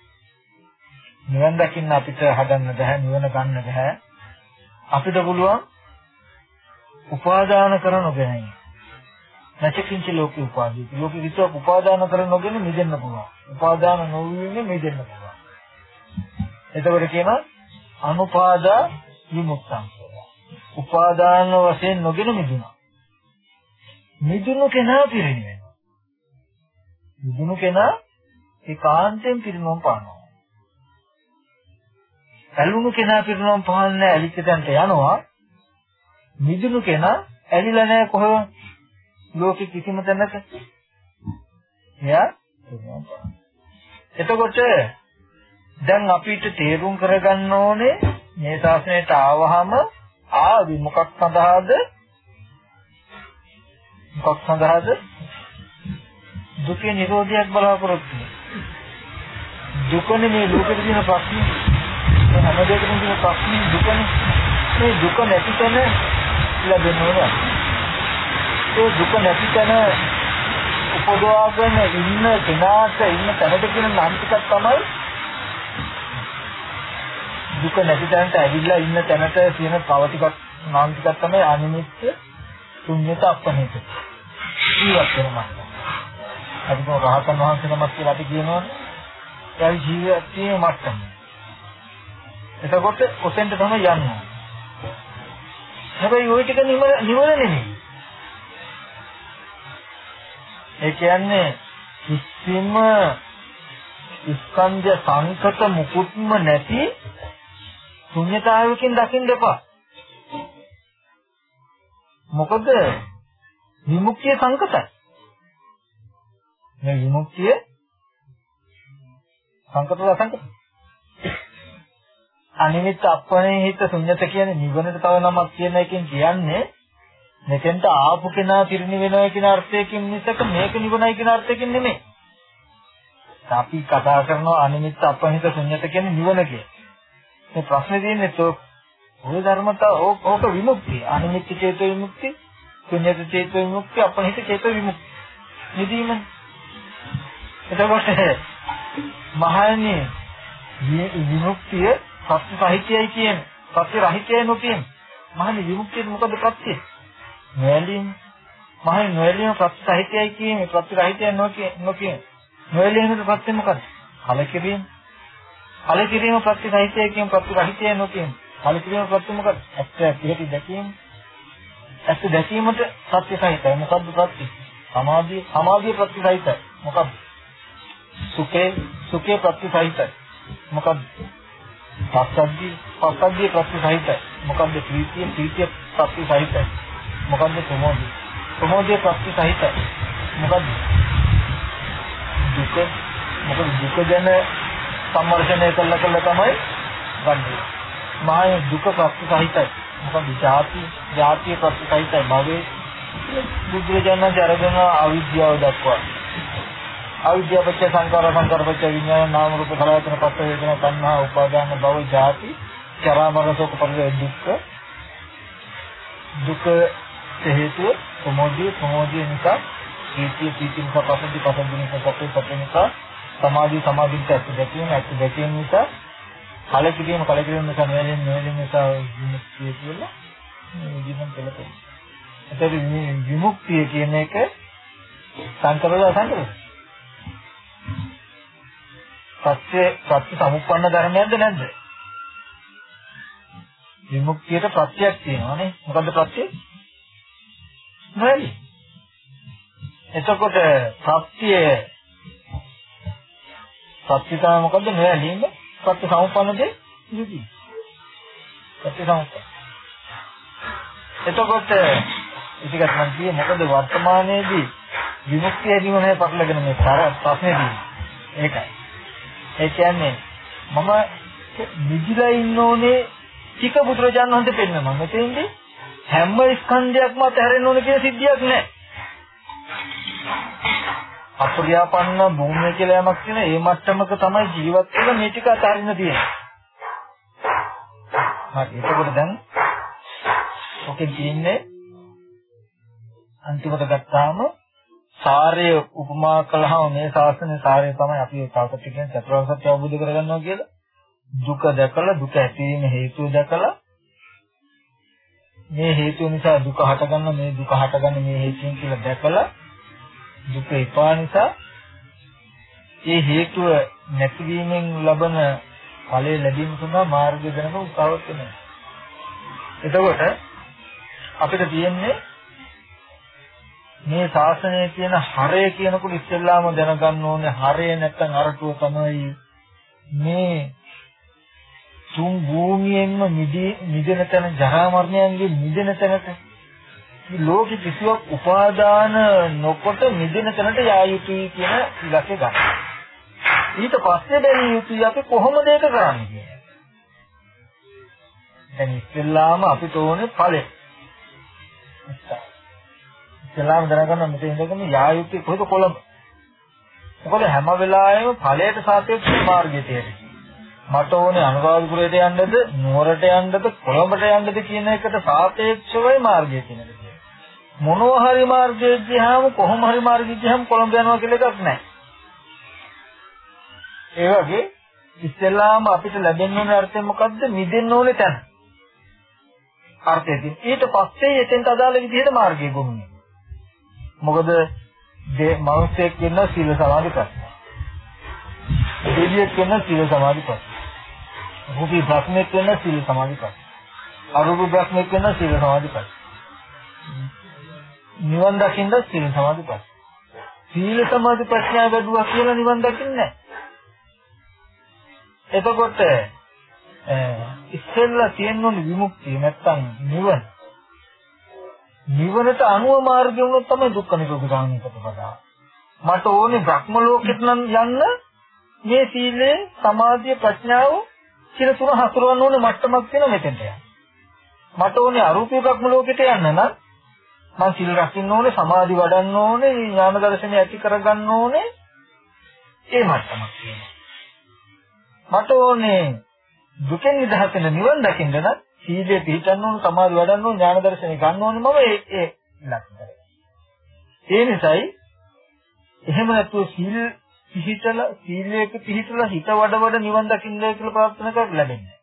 නිවන් දකින්න අපිට හදන්න බෑ, නිවන ගන්න බෑ. අපිට පුළුවන් උපාදාන කර නොගෙන නැචකින්ච ලෝකේ උපාදී. ලෝකේ විතර උපාදාන කර නොගෙන මිදෙන්න පුළුවන්. උපාදාන නොවීමෙන් මිදෙන්න පුළුවන්. එතකොට කියනවා අනුපාදා විමුක්තං කියලා. උපාදාන වශයෙන් නොගෙන මිදුණා. මිදුණු කෙනා පිරිනිවෙනවා. මිදුණු කෙනා ඒකාන්තයෙන් පිරිනොම් පානවා. ඇලුණු කෙනා පිරිනොම් පාන්නේ ඇලිච්ච තැනට යනවා. මිදුණු කෙනා ඇලිලා නැහැ කොහෙවත්. ලෝකෙ කිසිම තැනක. එයා පිරිනොම් පානවා. එතකොට දැන් අපිට තේරුම් කරගන්න ඕනේ මේ ශාසනයට ආවහම ආවි මොකක් සඳහාද? මොකක් සඳහාද? දුකේ නිරෝධයක් බලාපොරොත්තු දුකනේ මේ ලෝකෙට තියෙන ප්‍රශ්නේ මේ හැම දෙයකටම තියෙන ප්‍රශ්නේ දුකනේ මේ දුක නැති තැන ලැබෙනවා ඒ දුක නැති තැන උපදවාගෙන ඉන්න කෙනාට ඉන්න තැනට කියන නම් ටිකක් තමයි දුක නැති තැනට ඇවිල්ලා ඉන්න තැනට කියන තව ටිකක් නම් ටිකක් තමයි අනිමිත්‍ය ශුන්‍යත අපනිත ජීවත් වෙනවා අපි කොහොම රහතන් වහන්සේ නමක් කියලා අපි කියනවනේ. ඒ ජීවිතයේ මට්ටම. එතකොට ඔතෙන්ට තමයි යන්නේ. හැබැයි ওই ටික නිවන නෙමෙයි. ඒ කියන්නේ කිසිම ස්කන්ධ සංකත මුකුත්ම නැති ශුන්‍යතාවයකින් දකින්න එපා. මොකද විමුක්තිය සංකතයි. මේ විමුක්තිය සංකත අසංකත අනිමිත් අපනේ හිත ශුන්්‍යත කියන්නේ නිවනට තව නමක් කියන එකෙන් කියන්නේ මෙතෙන්ට ආපු කෙනා පිරිණි වෙනවා කියන අර්ථයකින් මිසක මේක නිවනයි කියන අර්ථයකින් නෙමෙයි. අපි කතා කරනවා අනිමිත් අපහිත ශුන්්‍යත කියන්නේ නිවන කිය. මේ ප්‍රශ්නේ තියෙන්නේ તો ඔය ධර්මතා ඕක විමුක්තිය. අනිමිත් චේතෝ විමුක්ති, ශුන්්‍යත චේතෝ විමුක්ති, අපහිත චේතෝ විමුක්ති. නිදීමනේ එතකොට මහණනි විමුක්තිය සත්‍ය සාහිත්‍යයි කියන්නේ. සත්‍ය රහිතයි නොකියන්නේ මහණනි විමුක්තිය මොකද ප්‍රත්‍ය නොයලීම මහණනි නොයලීම ප්‍රත්‍ය සාහිත්‍යයි කියන්නේ. ප්‍රත්‍ය රහිතයි නොකියන්නේ නොයලීමේ ප්‍රත්‍ය මොකද? කලකිරීම. කලකිරීම ප්‍රත්‍ය සාහිත්‍යයි කියන්නේ. ප්‍රත්‍ය රහිතයි නොකියන්නේ කලකිරීම ප්‍රත්‍ය මොකද? ඇත්ත ඇති දැකීම. ඇත්ත දැකීමට සත්‍ය සහිතයි. මොකද්ද ප්‍රත්‍ය සමාධිය. සමාධිය ප්‍රත්‍ය සහිතයි. මොකද්ද? සුඛේ. සුඛේ ප්‍රතිසහිතයි. මොකද පස්සද්ධි පස්සද්ධි ප්‍රතිසහිතයි. මොකද ප්‍රීතිය ප්‍රීතිය ප්‍රතිසහිතයි. මොකද ප්‍රමෝදය ප්‍රමෝදය ප්‍රතිසහිතයි. මොකද දුක මොකද දුක ගැන සම්මර්ෂණය කළා කළා තමයි ගන්නේ. මාය දුක ප්‍රත්‍ය සහිතයි. මොකද ජාති ජාතිය ප්‍රත්‍ය සහිතයි භවයේ බුදුරජාණන් අරගෙන අවිද්‍යාව දක්වා. අවිද්‍යාව පත්‍ය සංකාර සංකාර පත්‍ය විඥාන නාම රූප සලආයතන පස්ස වේදනා තණ්හා උපාදාන භව ජාති ජරා මරණ ශෝක පරිදේ දුක්ඛ දුක හේතුව ප්‍රමෝදය ප්‍රමෝදය නිසා සීතිය සීතිය නිසා පසන්ති පසන්ති නිසා සපේ සපේ නිසා සමාධි සමාධියට ඇත්ත දැකීම ඇත්ත දැකීම නිසා කලකිරීම කලකිරීම නිසා නොයලින් නොයලින් නිසා විමුක්තිය කියලා මේ විදිහට පෙළපෙනවා. ඒතර විමුක්තිය කියන එක සංකරද අසංකරද? සත්‍ය සත්‍ය සමුප්පන්න ධර්මයක්ද නැද්ද? විමුක්තියට ප්‍රත්‍යක් තියෙනවානේ. මොකද්ද ප්‍රත්‍යය? නොයලි. එතකොට සත්‍යය සත්‍ය තමයි මොකද්ද නොයලින්ද? සත්‍ය සමුප්පන්නද යුදී. සත්‍ය සමුප්පන්න. එතකොට ඉතින් මම කියේ මොකද වර්තමානයේදී විමුක්තිය ඇතිව නැහැ පටලගෙන මේ ප්‍රශ්නේදී. ඒකයි. ඒ කියන්නේ මම නිදිලා ඉන්න ඕනේ ටික බුදුරජාණන් වහන්සේ පෙන්නනවා. මෙතෙන්දී හැම ස්කන්ධයක්ම අතහැරෙන්න ඕන කියන සිද්ධියක් නැහැ. අප්‍රියාපන්න භූමිය කියලා යමක් තියෙන ඒ මට්ටමක තමයි ජීවත් වෙලා මේ ටික අතහරින්න තියෙන්නේ. හරි එතකොට දැන් ඔකේ තියෙන්නේ අන්තිමට ගත්තාම සාරය උපමා කළාම මේ ශාසනයේ සාරය තමයි අපි තාපති කියන චතුරාර්ය සත්‍ය අවබෝධ කරගන්නවා කියලා. දුක දැකලා දුක ඇතිවීම හේතුව දැකලා මේ හේතුව නිසා දුක හටගන්න මේ දුක හටගන්න මේ හේතුන් කියලා දැකලා දුක එපා නිසා ඒ හේතුව නැතිවීමෙන් ලබන ඵලය ලැබීම සඳහා මාර්ගය දැනග උත්සාහවත් වෙනවා. එතකොට අපිට තියෙන්නේ මේ ශාසනයේ තියෙන හරය කියනකොට ඉස්සෙල්ලාම දැනගන්න ඕනේ හරය නැත්නම් අරටුව තමයි මේ තුන් භූමියෙන්ම මිදෙන තැන ජරා මරණයන්ගේ මිදෙන තැනට ලෝකෙ කිසිවක් උපාදාන නොකොට මිදෙන තැනට යා යුතුයි කියන ඉලක්කය ගන්න. ඊට පස්සේ බැරිය යුතුයි අපි කොහොමද ඒක කරන්නේ කියන්නේ. දැන් ඉස්සෙල්ලාම අපිට ඕනේ ඵලෙ. ඉස්සෙල්ලාම දැනගන්න මෙතන ඉඳගෙන යා යුතුයි කොහෙද කොළඹ. මොකද හැම වෙලාවෙම ඵලයට සාපේක්ෂ මාර්ගය තියෙනවා. මට ඕනේ අනුරාධපුරයට යන්නද නුවරට යන්නද කොළඹට යන්නද කියන එකට සාපේක්ෂවයි මාර්ගය තියෙන්නේ. මොනවා හරි මාර්ගයේ ගියාම කොහොම හරි මාර්ගයේ ගියාම කොළඹ යනවා කියලා එකක් නැහැ. ඒ වගේ ඉස්සෙල්ලාම අපිට ලැබෙන්න ඕනේ අර්ථය මොකද්ද? මිදෙන්න ඕනේ තැන. අර්ථයකින් ඊට පස්සේ එතෙන්ට අදාළ විදිහට මාර්ගය ගොනුනේ. මොකද මේ මනුස්සයෙක් වෙන සීල සමාධි ප්‍රශ්න. දෙවියෙක් වෙන සීල සමාධි ප්‍රශ්න. රූපී බ්‍රහ්මෙක් වෙන සීල සමාධි ප්‍රශ්න. අරූප බ්‍රහ්මෙක් වෙන සීල සමාධි ප්‍රශ්න. නිවන් දකින්න සීල සමාධි ප්‍රශ්න. සීල සමාධි ප්‍රඥා වැඩුවා කියලා නිවන් දකින්නේ නැහැ. එතකොට ඉස්සෙල්ලා තියෙනුනේ විමුක්තිය නැත්තම් නිවන. නිවනට අනුව මාර්ගය වුණොත් තමයි දුක්ඛ නිරෝධ ගාමී ප්‍රතිපදාව. මට ඕනේ භ්‍රම ලෝකෙට නම් යන්න මේ සීලය සමාධිය ප්‍රඥාව කියන තුන හසුරවන්න ඕනේ මට්ටමක් තියෙන මෙතෙන්ට යන්න. මට ඕනේ අරූපී භ්‍රම ලෝකෙට යන්න නම් මං සීල රකින්න ඕනේ සමාධි වඩන්න ඕනේ ඥාන දර්ශනය ඇති කරගන්න ඕනේ ඒ මට්ටමක් තියෙනවා. මට ඕනේ දුකෙන් නිදහස් වෙන නිවන් දකින්න නම් සීලය පිළිපදන්න ඕන සමාධි වඩන්න ඕන ඥාන දර්ශනය ගන්න ඕනේ මම ඒ ඒ ඉලක්කය. ඒ නිසායි එහෙම නැතුව සීල් පිහිටලා සීලයක පිහිටලා හිත වඩ වඩ නිවන් දකින්නයි කියලා ප්‍රාර්ථනා කරලා ලැබෙන්නේ.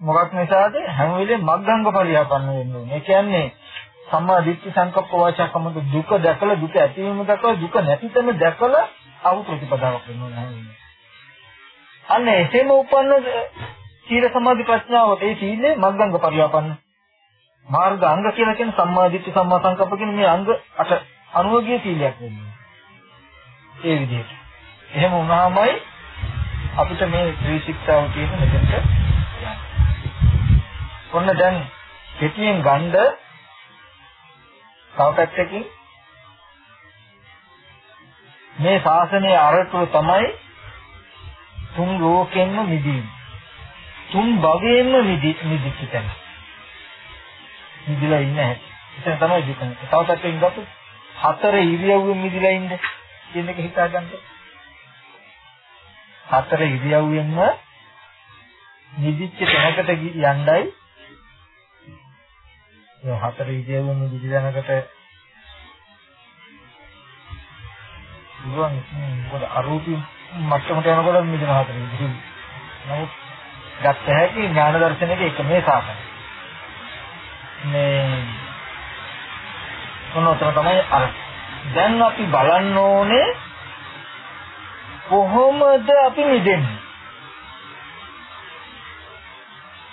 මොකක් නිසාද හැම වෙලේම මග්ගංග පරිහපන්න වෙන්නේ. ඒ කියන්නේ සම්මා දිට්ඨි සංකප්ප වාචකමද දුක දැකලා දුක ඇතිවීම දැකලා දුක නැතිතම දැකලා අවු ප්‍රතිපදාවක් වෙනවා. අන්න එසේම උපන්න සීල සමාධි ප්‍රඥාවට ඒ සීලේ මග්ගංග පරිහපන්න. මාර්ග අංග කියලා කියන සම්මා දිට්ඨි සම්මා සංකප්ප කියන මේ අංග අට අනුවගිය සීලයක් වෙන්නේ. ඒ විදිහට. එහෙම වුණාමයි අපිට මේ ත්‍රිශික්ෂාව කියන මෙතෙන්ට ඔන්න දැන් කෙටියෙන් ගන්න තව පැත්තකින් මේ ශාසනයේ අරටුව තමයි තුන් ලෝකෙන්ම මිදීම. තුන් භවයෙන්ම මිදිච්ච තැන. මිදිලා ඉන්න හැටි. එතන තමයි දුකන. තව පැත්තකින් ගත්තොත් හතර ඉරියව්වෙන් මිදිලා ඉන්න කියන එක හිතාගන්න. හතර ඉරියව්වෙන්ම මිදිච්ච තැනකට යණ්ඩයි ඒ හතර ඉරියව්වෙන් මිදිච්ච තැනකට පුළුවන් මොකද අරූපී මට්ටමට යනකොට මිදෙන හතර ඉරියව්. නමුත් ගත්ත හැකි ඥාන දර්ශනයේ එක මේ සාසනය. මේ මොනතර තමයි අර දැන් අපි බලන්න ඕනේ කොහොමද අපි මිදෙන්නේ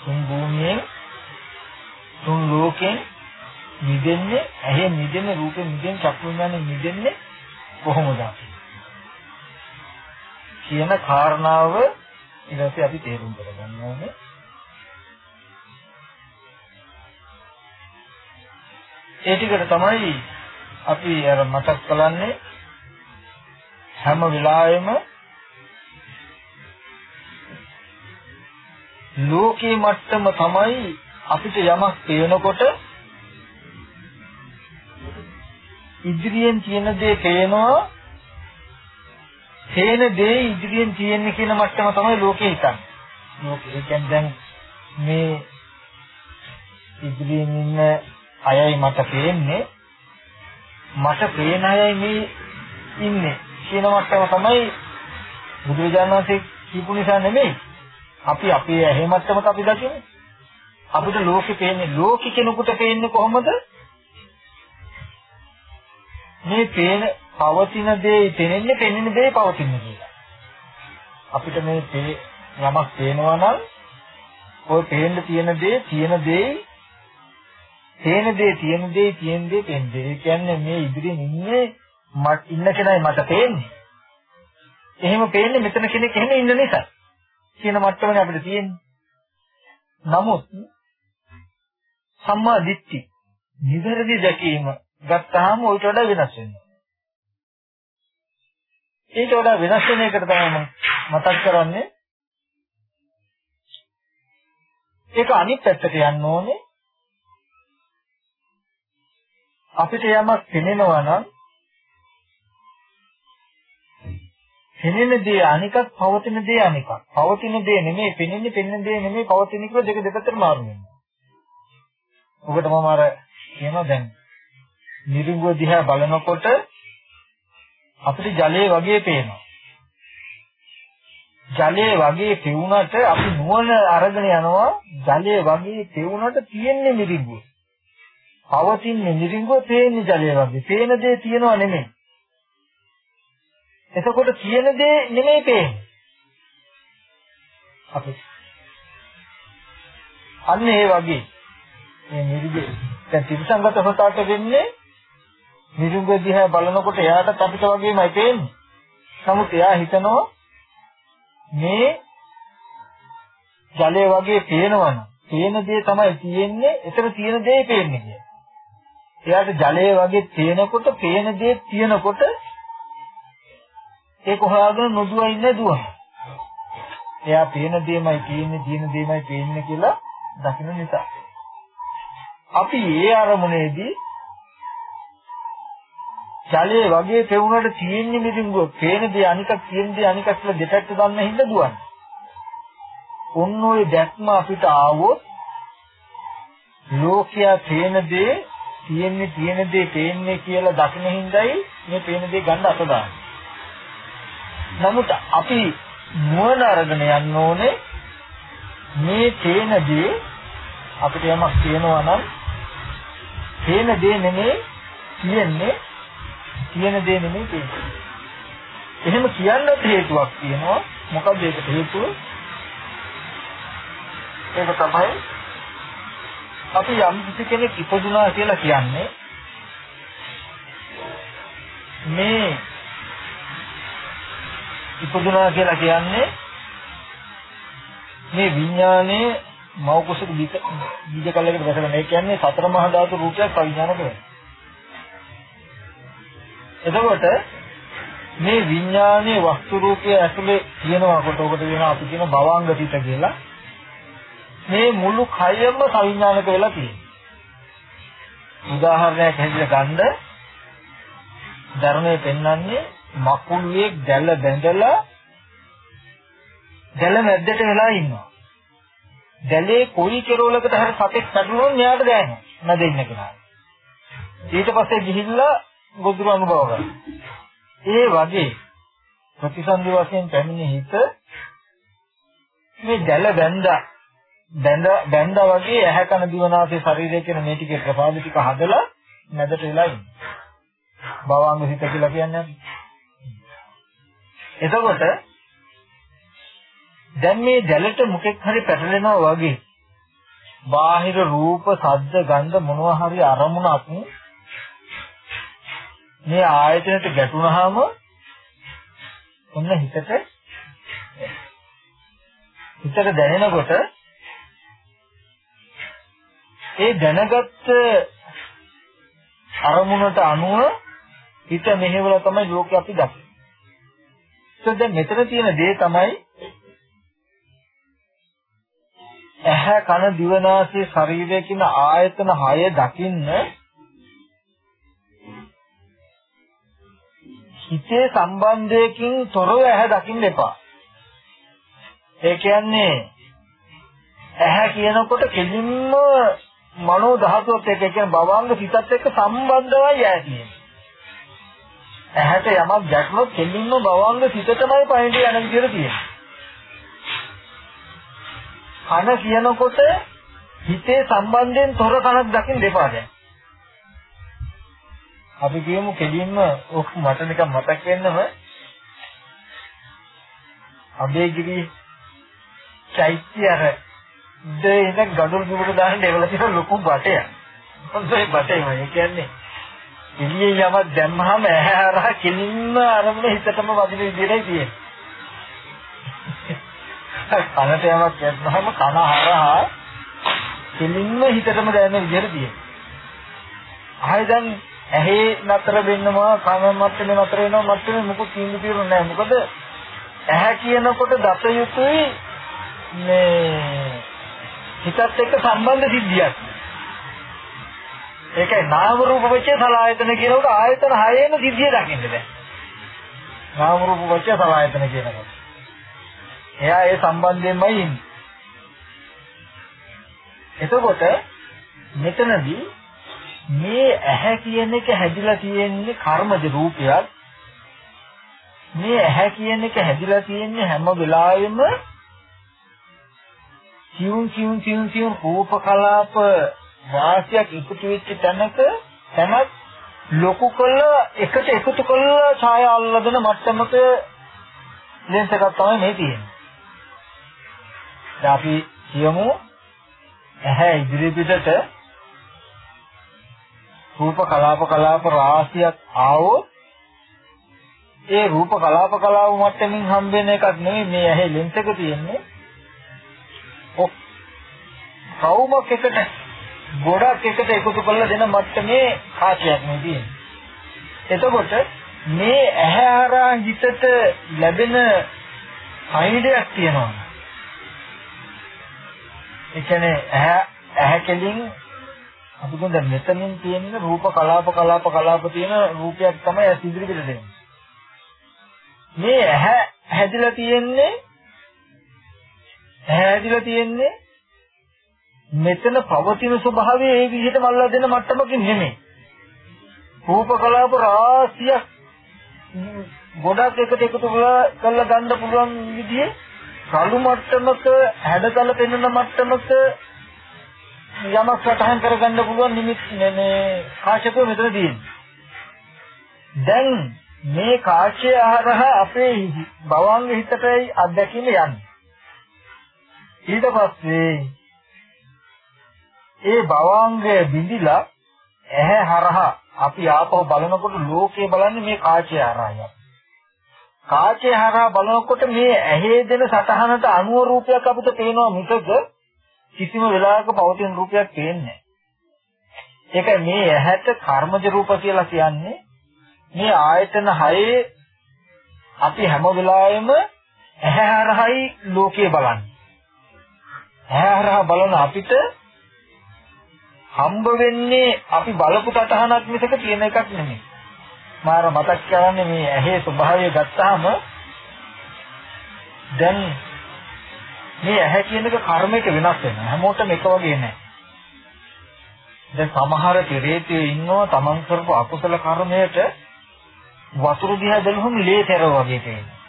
තුන් භූමියෙන් තුන් ලෝකෙන් මිදෙන්නේ ඇහි මිදෙන්නේ රූපෙ මිදෙන්නේ චක්කු විඥානේ මිදෙන්නේ කොහොමද අපි කියන කාරණාව ඊට පස්සේ අපි තේරුම් කරගන්න ඕනේ. ඒ ටිකට තමයි අපි අර මතක් කරන්නේ හැම වෙලාවෙම ලෝකේ මට්ටම තමයි අපිට යමක් පේනකොට ඉදිරියෙන් තියෙන දේ පේනවා පේන දේ ඉදිරියෙන් තියෙන්නේ කියන මට්ටම තමයි ලෝකේ හිතන්නේ. ලෝකේ කියන්නේ දැන් මේ ඉදිරියෙන් ඉන්න අයයි මට පේන්නේ. මට පේන අයයි මේ ඉන්නේ කියන මට්ටම තමයි බුදුරජාණන් වහන්සේ කියපු නිසා නෙමෙයි. අපි අපේ ඇහි මට්ටමක අපි දකින්නේ. අපිට ලෝකෙ පේන්නේ ලෝකෙ කෙනෙකුට පේන්නේ කොහොමද? මේ පේන පවතින දේ පෙනෙන්නේ පෙනෙන දේ පවතින කියලා අපිට මේ යමක් පේනවා නම් ඔය පේන්න තියෙන දේ තියෙන දේ තේන දේ තියෙන දේ තියෙන දේ පෙන් දේ. ඒ කියන්නේ මේ ඉදිරියෙන් ඉන්නේ මට ඉන්න කෙනයි මට පේන්නේ. එහෙම පේන්නේ මෙතන කෙනෙක් එහෙම ඉන්න නිසා. කියන මට්ටමනේ අපිට තියෙන්නේ. නමුත් සම්මා දිට්ඨි නිවැරදි දැකීම ගත්තාම ඊට වඩා වෙනස් වෙනවා. ඊට වඩා වෙනස් වෙන එකට තමයි මතක් කරන්නේ. ඒක අනිත් පැත්තට යන්න ඕනේ. අපිට යමක් පෙනෙනවා නම් පෙනෙන දේ අනිකක් පවතින දේ අනිකක්. පවතින දේ නෙමෙයි පෙනෙන්නේ පෙනෙන දේ නෙමෙයි පවතින කියලා දෙක දෙකට මාරු වෙනවා. ඔකට මම අර කියනවා දැන් නිරුංගුව දිහා බලනකොට අපිට ජලයේ වගේ පේනවා. ජලයේ වගේ පෙවුනට අපි නුවණ අරගෙන යනවා ජලයේ වගේ පෙවුනට තියෙන්නේ නිරුංගුව. පවතින්නේ නිරිඟුව පේන්නේ ජලය වගේ. පේන දේ තියනවා නෙමෙයි. එතකොට කියන දේ නෙමෙයි පේන්නේ. අපි අන්න ඒ වගේ මේ නිරිඟුව දැන් ත්‍රිසංගත සතාට වෙන්නේ නිරිඟුව දිහා බලනකොට එයාටත් අපිට වගේමයි පේන්නේ. නමුත් එයා හිතනවා මේ ජලය වගේ පේනවනම් පේන දේ තමයි තියෙන්නේ, එතන තියෙන දේ පේන්නේ කියලා. එයාට ජලය වගේ තියෙනකොට පේන දේ තියෙනකොට ඒක හොයාගෙන නොදුව ඉන්නේ දුව. එයා පේන දේමයි තියෙන්නේ තියෙන දේමයි පේන්නේ කියලා දකින්න නිසා. අපි ඒ අරමුණේදී ජලයේ වගේ පෙවුනට තියෙන්නේ මිදිඟුව පේන දේ අනිකක් තියෙන දේ අනිකක් කියලා දෙපැත්ත දන්න හින්දා දුවන්නේ. ඔන්න ඔය දැක්ම අපිට ආවොත් ලෝකයා පේන දේ තියෙන්නේ තියෙන දේ පේන්නේ කියලා දකින හිඳයි මේ පේන දේ ගන්න අත දාන්නේ. නමුත් අපි නුවණ අරගෙන යන්න ඕනේ මේ පේන දේ අපිට යමක් තියෙනවා නම් පේන දේ නෙමෙයි තියෙන්නේ තියෙන දේ නෙමෙයි තියෙන්නේ. එහෙම කියන්නත් හේතුවක් තියෙනවා. මොකක්ද ඒකට හේතුව? ඒක තමයි අපි යම් කිසි කෙනෙක් ඉපදුනා කියලා කියන්නේ මේ ඉපදුනා කියලා කියන්නේ මේ විඥානයේ මව කුසක බීජ කලයකට වැටෙන මේ කියන්නේ සතර මහා ධාතු රූපයක් අවිඥානික වෙනවා. එතකොට මේ විඥානයේ වස්තු රූපයේ ඇතුලේ තියෙනවා කොට ඔකට වෙනවා අපි කියන භවංග සිත කියලා. මේ මුළු කයම සවිඥානික වෙලා තියෙනවා. උදාහරණයක් හැටියට ගන්න ධර්මයේ පෙන්වන්නේ මකුළුවේ දැල බැඳලා දැල මැද්දට වෙලා ඉන්නවා. දැලේ කොයි කෙරවලකට හරි සතෙක් පැටලුනොත් මෙයාට දැනෙනවා. නැද ඉන්න කෙනා. ඊට පස්සේ ගිහිල්ලා බුදුර අනුභව කරනවා. ඒ වගේ ප්‍රතිසන්දි වශයෙන් පැමිණි හිත මේ දැල බැඳා බැඳ බැඳා වගේ ඇහැ කන දිවනාසය ශරීරය කියන මේ ටිකේ ප්‍රපාද ටික හදලා නැදට වෙලා ඉන්නේ. භවංග හිත කියලා කියන්නේ. එතකොට දැන් මේ දැලට මොකෙක් හරි පැටලෙනවා වගේ බාහිර රූප, ශබ්ද, ගන්ධ මොනවා හරි අරමුණක් මේ ආයතනයට ගැටුණාම ඔන්න හිතට හිතට දැනෙනකොට ඒ දැනගත්ත අරමුණට අනුව හිත මෙහෙवला තමයි ලෝකෙ අපි දකින්නේ. ඒක දැන් මෙතන තියෙන දේ තමයි ඇහැ කන දිව නාසය ශරීරය කියන ආයතන 6 දකින්න හිතේ සම්බන්ධයකින් තොරව ඇහැ දකින්න එපා. ඒ කියන්නේ ඇහැ කියනකොට කෙලින්ම මනෝ ධාතුවත් එක්ක කියන්නේ භවංග සිතත් එක්ක සම්බන්ධවයි ඇහැ කියන්නේ. ඇහැට යමක් ගැටුනොත් කෙලින්ම භවංග සිත තමයි පයින්ට යන විදිහට තියෙන්නේ. කන කියනකොට හිතේ සම්බන්ධයෙන් තොර කනක් දකින්න දෙපා දැන්. අපි කියමු කෙලින්ම ඔක් මට නිකන් මතක් වෙන්නම අබේගිරි චෛත්‍ය අර දෙයක ගඩොල් දුරට දාන්න දෙවල තියෙන ලොකු බටයක්. හොඳයි බටේම ඒ කියන්නේ එළියේ යමක් දැම්මහම ඇහැ හරහා කෙලින්ම අරමුණ හිතටම වදින විදිහටයි තියෙන්නේ. කනට යමක් දැම්මහම කන හරහා කෙලින්ම හිතටම දැනෙන විදිහට තියෙන්නේ. ආයෙ දැන් ඇහි නතර වෙන්නවා කන මත්තේ නතර වෙනවා මත්තේ මොකද තීන්දුව తీරු නැහැ. මොකද ඇහැ කියනකොට දත යුතුයි මේ හිතත් එක්ක සම්බන්ධ සිද්ධියක්. ඒකයි නාම රූප වෙච්ච සලආයතන කියනකොට ආයතන හයේම සිද්ධිය දකින්න බෑ. නාම රූප වෙච්ච සලආයතන කියනකොට. එයා ඒ සම්බන්ධයෙන්මයි ඉන්නේ. එතකොට මෙතනදී මේ ඇහැ කියන එක හැදිලා තියෙන්නේ කර්මජ රූපයක්. මේ ඇහැ කියන එක හැදිලා තියෙන්නේ හැම වෙලාවෙම සියුම් සියුම් සියුම් සියුම් රූප කලාප වාසියක් එකතු වෙච්ච තැනක තැනක් ලොකු කළ එකට එකතු කළ ඡායා අල්ලගෙන මට්ටමක ලෙන්ස් එකක් තමයි මේ තියෙන්නේ. දැන් අපි කියමු ඇහැ ඉදිරි පිටට රූප කලාප කලාප රාශියක් ආවොත් ඒ රූප කලාප කලාප මට්ටමින් හම්බෙන එකක් නෙවෙයි මේ ඇහි ලෙන්ස් එක තියෙන්නේ. ඔක් කවුමක් එකට ගොඩක් එකට එකතු කරලා දෙන මට්ටමේ කාසියක් නේ තියෙන්නේ. එතකොට මේ ඇහැ හරහා හිතට ලැබෙන අයිඩයක් තියෙනවා. ඒ කියන්නේ ඇහැ ඇහැ කෙලින් අපි කියන දැන් මෙතනින් තියෙන රූප කලාප කලාප කලාප තියෙන රූපයක් තමයි ඇස් ඉදිරියට දෙන්නේ. මේ ඇහැ හැදිලා තියෙන්නේ ඇහැ හැදිලා තියෙන්නේ මෙතන පවතින ස්වභාවය ඒ විදිහටම අල්ලා දෙන මට්ටමකින් නෙමෙයි. රූප කලාප රාශියක් ගොඩක් එකට එකතු කරලා ගන්න පුළුවන් විදිහේ රළු මට්ටමක හැඩතල පෙන්වන මට්ටමක යමක් සටහන් කරගන්න පුළුවන් නිමිත් මේ කාශකෝ මෙතන තියෙන්නේ. දැන් මේ කාශය හරහා අපේ භවංග හිතටයි අත්දැකීම යන්නේ. ඊට පස්සේ ඒ භවංගය බිඳිලා ඇහැ හරහා අපි ආපහු බලනකොට ලෝකේ බලන්නේ මේ කාචය හරහා. කාචය හරහා බලනකොට මේ ඇහි දෙන සටහනට අනුව රූපයක් අපිට පේනවා මිසක කිසිම වෙලාවක පවතින රූපයක් පේන්නේ ඒක මේ ඇහැට කර්මජ රූප කියලා කියන්නේ මේ ආයතන හයේ අපි හැම වෙලාවෙම ඇහැ හරහායි ලෝකය බලන්නේ. ඇහැ හරහා බලන අපිට හම්බ වෙන්නේ අපි බලපු තටහනක් මිසක තියෙන එකක් නෙමෙයි. මාර මතක් කරන්නේ මේ ඇහි ස්වභාවය ගත්තාම දැන් මේ ඇහැ කියන එක කර්මයක වෙනස් වෙනවා. හැමෝටම එක වගේ නෑ. දැන් සමහර පෙරේතයෝ ඉන්නවා තමන් කරපු අකුසල කර්මයට වතුර දිහා බැලුවම ලේ තැරව වගේ පේනවා.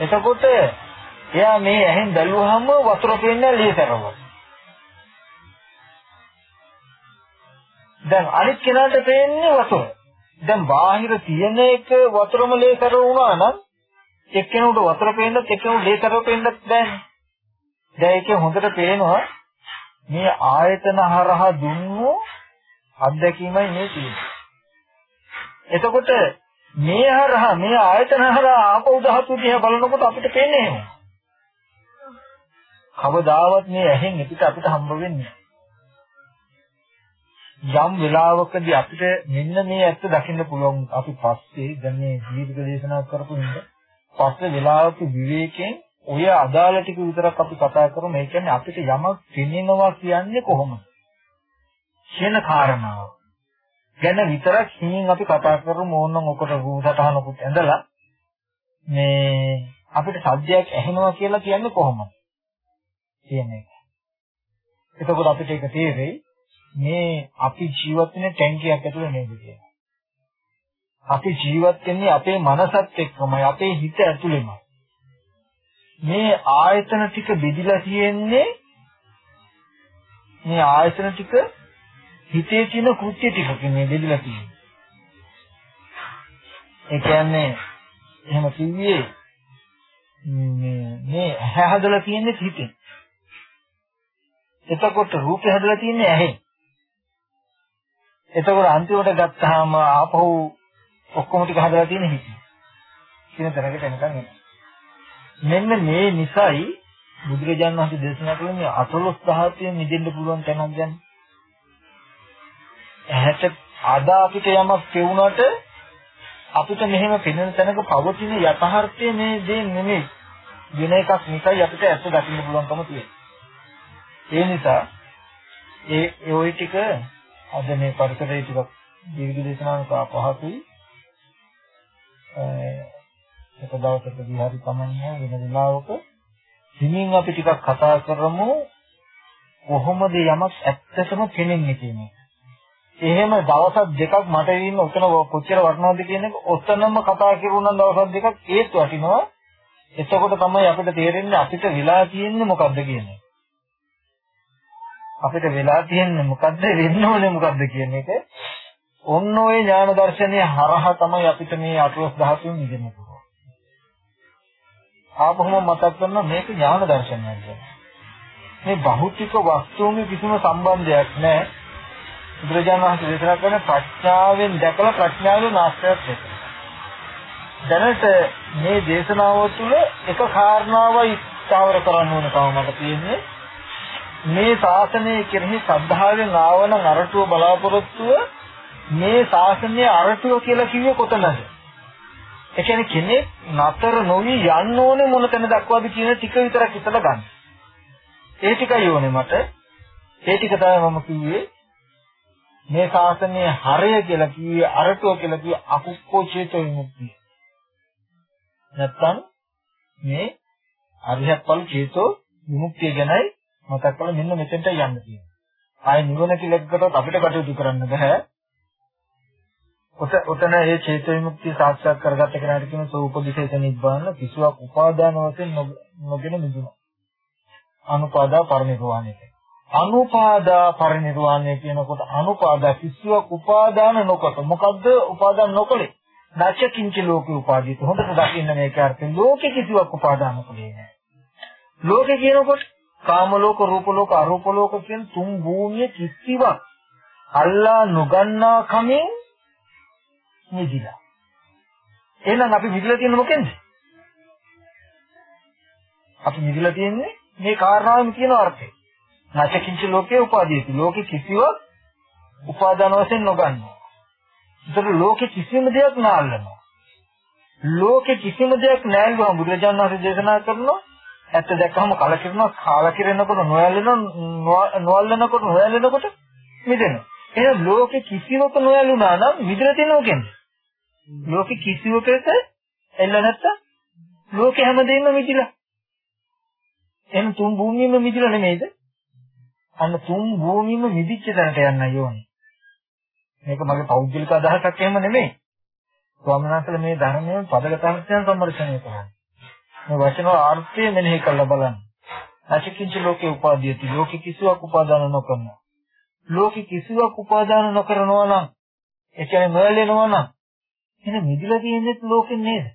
එතකොට එයා මේ ඇහෙන් බැලුවහම වතුර පේන්නේ ලේ තැරව. දැන් අනිත් කෙනාට පේන්නේ වතුර. දැන් බාහිර තියෙන එක වතුරම ලේ තැරව වුණා නම් එක්කෙනෙකුට වතුර පේන්නත් එක්කෙනෙකුට ලේ තැරව පේන්නත් බෑනේ. දැන් ඒක හොඳට පේනවා මේ ආයතන හරහා දුන්නු අත්දැකීමයි මේ තියෙන්නේ. එතකොට මේ හරහා මේ ආයතන හරහා ආපෝ ධාතු දිහා බලනකොට අපිට පේන්නේ එහෙම. කවදාවත් මේ ඇහෙන් පිට අපිට හම්බ වෙන්නේ යම් වෙලාවකදී අපිට මෙන්න මේ ඇත්ත දකින්න පුළුවන් අපි පස්සේ දැන් මේ දීර්ඝ දේශනා කරපු නිසා පස්සේ වෙලාවක විවේකයෙන් ඔය අදාළ ටික විතරක් අපි කතා කරමු. ඒ කියන්නේ අපිට යමක් පෙනෙනවා කියන්නේ කොහොමද? කියන කාරණාව. ගැන විතරක් හිමින් අපි කතා කරමු ඕනනම් ඔකට රූපසටහනකුත් ඇඳලා මේ අපිට සද්දයක් ඇහෙනවා කියලා කියන්නේ කොහොමද? කියන එක. එතකොට අපිට ඒක තේරෙයි මේ අපි ජීවත් වෙන ටැංකියක් ඇතුළේ නේද කියලා. අපි ජීවත් වෙන්නේ අපේ මනසත් එක්කමයි අපේ හිත ඇතුළෙමයි. මේ ආයතන ටික බෙදිලා තියෙන්නේ මේ ආයතන ටික හිතේ තියෙන කෘත්‍ය ටිකකින් මේ බෙදිලා තියෙන්නේ. ඒ කියන්නේ එහෙම කිව්වේ මේ ඇහැ හදලා තියෙන්නේ හිතෙන්. එතකොට රූපය හදලා තියෙන්නේ ඇහෙන්. එතකොට අන්තිමට ගත්තාම ආපහු ඔක්කොම ටික හදලා තියෙන්නේ හිතෙන්. කියන තැනකට එනකන් එනවා. මෙන්න මේ නිසයි බුදුරජාණන් වහන්සේ දේශනා කළේ අතලොස් ධාතුවෙන් මිදෙන්න පුළුවන් තැනක් ගැන. ඇහැට අද අපිට යමක් පෙවුනට අපිට මෙහෙම පෙනෙන තැනක පවතින යථාර්ථය මේ දේ නෙමෙයි. වෙන එකක් නිසායි අපිට ඇත්ත දකින්න පුළුවන්කම තියෙන්නේ. ඒ නිසා ඒ ඒ ওই ටික අද මේ පරිසරයේ ටිකක් දීර්ඝ දේශනාවක පහසුයි. එක දවසකදී හරි කමන්නේ වෙන වෙලාවක හිමින් අපි ටිකක් කතා කරමු කොහොමද යමක් ඇත්තටම පෙනෙන්නේ කියන එක. එහෙම දවස් දෙකක් මට ඉන්න උතන කොච්චර වටනවද කියන එක ඔතනම කතා කරුණා දවස් දෙකක් ඒත් වටිනවා. එතකොට තමයි අපිට තේරෙන්නේ අපිට වෙලා තියෙන්නේ මොකද්ද කියන එක. අපිට වෙලා තියෙන්නේ මොකද්ද වෙන්න ඕනේ මොකද්ද කියන එක. ඔන්න ඔය ඥාන දර්ශනය හරහා තමයි අපිට මේ අටලොස් ධාතුන් නිදෙන්නේ. ආපහුම මතක් කරන මේක ඥාන දර්ශනයක් කියලා. මේ භෞතික වස්තුන්ගේ කිසිම සම්බන්ධයක් නැහැ. බුදුරජාණන් වහන්සේ දේශනා කරන ප්‍රඥාවෙන් දැකලා ප්‍රඥාවෙන් ආශ්‍රයයක් වෙත. දැනට මේ දේශනාව තුළ එක කාරණාවයි ස්ථාවර කරන්න ඕන තව මට තියෙන්නේ. මේ ශාසනය කෙරෙහි ශ්‍රද්ධාවෙන් ආවන අරටුව බලාපොරොත්තුව මේ ශාසනයේ අරටුව කියලා කිව්වේ කොතනද? ඒ කියන්නේ කෙනෙක් නතර නොවි යන්න ඕනේ මොන තැන දක්වාද කියන ටික විතරක් හිතලා ගන්න. ඒ ටිකයි ඕනේ මට. ඒ ටික තමයි මම කිව්වේ මේ ශාසනයේ හරය කියලා කිව්වේ අරටුව කියලා කිව්වේ අකුක්කෝ චේතෝ විමුක්තිය. නැත්තම් මේ අරිහත් ඵල චේතෝ විමුක්තිය ගැනයි මතක් කරලා මෙන්න මෙතෙන්ට යන්න තියෙනවා. ආයේ නිවන කියලා එකකට අපිට කටයුතු කරන්න බෑ. ඔතන ඒ චේත විමුක්තිය සාක්ෂාත් කරගත්ත කෙනාට කියන සෝපදිශේෂ නිබ්බාන කිසිවක් උපාදාන වශයෙන් නොගෙන මිදුණා. අනුපාදා පරිනිර්වාණය. අනුපාදා පරිනිර්වාණය කියනකොට අනුපාදා කිසිවක් උපාදාන නොකොට මොකද්ද උපාදාන නොකලේ? නැච කිංච ලෝකේ උපාදීත. හොඳට දකින්න මේක අර්ථය. ලෝකේ කිසිවක් උපාදාන කලේ නැහැ. ලෝකේ කියනකොට කාම ලෝක, රූප ලෝක, අරූප ලෝක කියන තුන් භූමිය කිසිවක් අල්ලා නොගන්නා කමින් මිදිලා. එහෙනම් අපි මිදිලා තියෙන්නේ මොකෙන්ද? අපි මිදිලා තියෙන්නේ මේ කාරණාවෙම කියන අර්ථය. නැචකින්ච ලෝකේ උපාදීති. ලෝකේ කිසිවක් උපාදාන වශයෙන් නොගන්නවා. ඒතර ලෝකේ කිසිම දෙයක් නාල්ලනවා. ලෝකේ කිසිම දෙයක් නැහැ වහම බුදුරජාණන් වහන්සේ දේශනා කරනවා ඇත්ත දැක්කම කලකිරෙනවා කාලකිරෙනකොට නොයැලෙනවා නොයැලෙනකොට නොයැලෙනකොට මිදෙනවා එහෙනම් ලෝකේ කිසිවක නොයැලුනා නම් මිදලා තියෙනවා කියන්නේ ලෝකේ කිසිවකට එල්ල නැත්තම් ලෝකේ හැමදේම මිදිලා එහෙනම් තුන් භූමියම මිදිලා නෙමෙයිද අන්න තුන් භූමියම මිදිච්ච තැනට යන්නයි ඕනේ මේක මගේ පෞද්ගලික අදහසක් එහෙම නෙමෙයි ස්වාමීන් වහන්සේ මේ ධර්මයේ පදගතංශයන් සම්මර්ෂණය කරන්නේ. මේ වචන ආර්ථය මෙනෙහි කරලා බලන්න. අචිකින්ච ලෝකේ උපාදීයති ලෝකේ කිසිවක් උපාදාන නොකරන. ලෝකේ කිසිවක් උපාදාන නොකරනවා නම් ඒ කියන්නේ නොයලෙනවා නම් එහෙනම් මිදිලා තියෙන්නේ ලෝකෙන් නේද?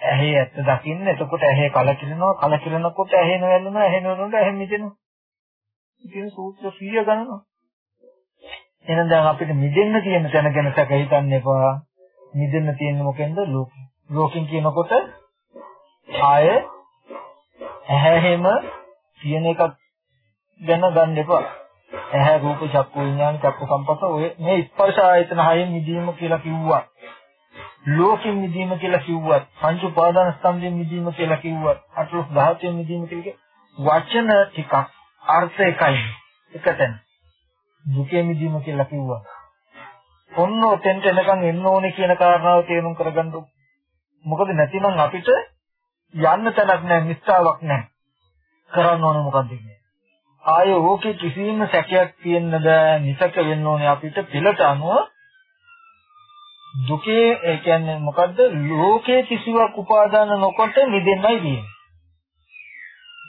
ඇහි ඇත්ත දකින්න එතකොට ඇහි කලකිරෙනවා කලකිරෙනකොට ඇහි නොයල්ලනවා ඇහි නොයල්ලනකොට ඇහි මිදෙනවා. ඉතින් සූත්‍ර 100 ගණනවා. එහෙනම් දැන් අපිට මිදෙන්න තියෙන තැන ගැන සැක හිතන්න එපා. මිදෙන්න තියෙන්නේ මොකෙන්ද? ලෝකෙ. ලෝකෙන් කියනකොට ආය ඇහැහෙම තියෙන එකක් ගැන ගන්න එපා. ඇහැ රූප චක්කු විඥාන චක්කු සම්පත ඔය මේ ස්පර්ශ ආයතන හයෙන් මිදීම කියලා කිව්වා. ලෝකෙන් මිදීම කියලා කිව්වත් පංච උපාදාන ස්කන්ධයෙන් මිදීම කියලා කිව්වත් අටලොස් ධාතුයෙන් මිදීම කියලා වචන ටිකක් අර්ථ එකයි. එකතැන. දුකේ මිදීම කියලා කිව්වා. ඔන්න ඔතෙන්ට එනකන් එන්න ඕනේ කියන කාරණාව තේරුම් කරගන්න මොකද නැතිනම් අපිට යන්න තැනක් නැහැ මිස්තාවක් නැහැ. කරන්න ඕනේ මොකද්ද කියන්නේ. ආය ඕකේ කිසිම සැකයක් තියෙන්න බෑ නිසක වෙන්න ඕනේ අපිට පිළට අනුව දුකේ ඒ කියන්නේ මොකද්ද ලෝකේ කිසිවක් උපාදාන නොකොට මිදෙන්නයි කියන්නේ.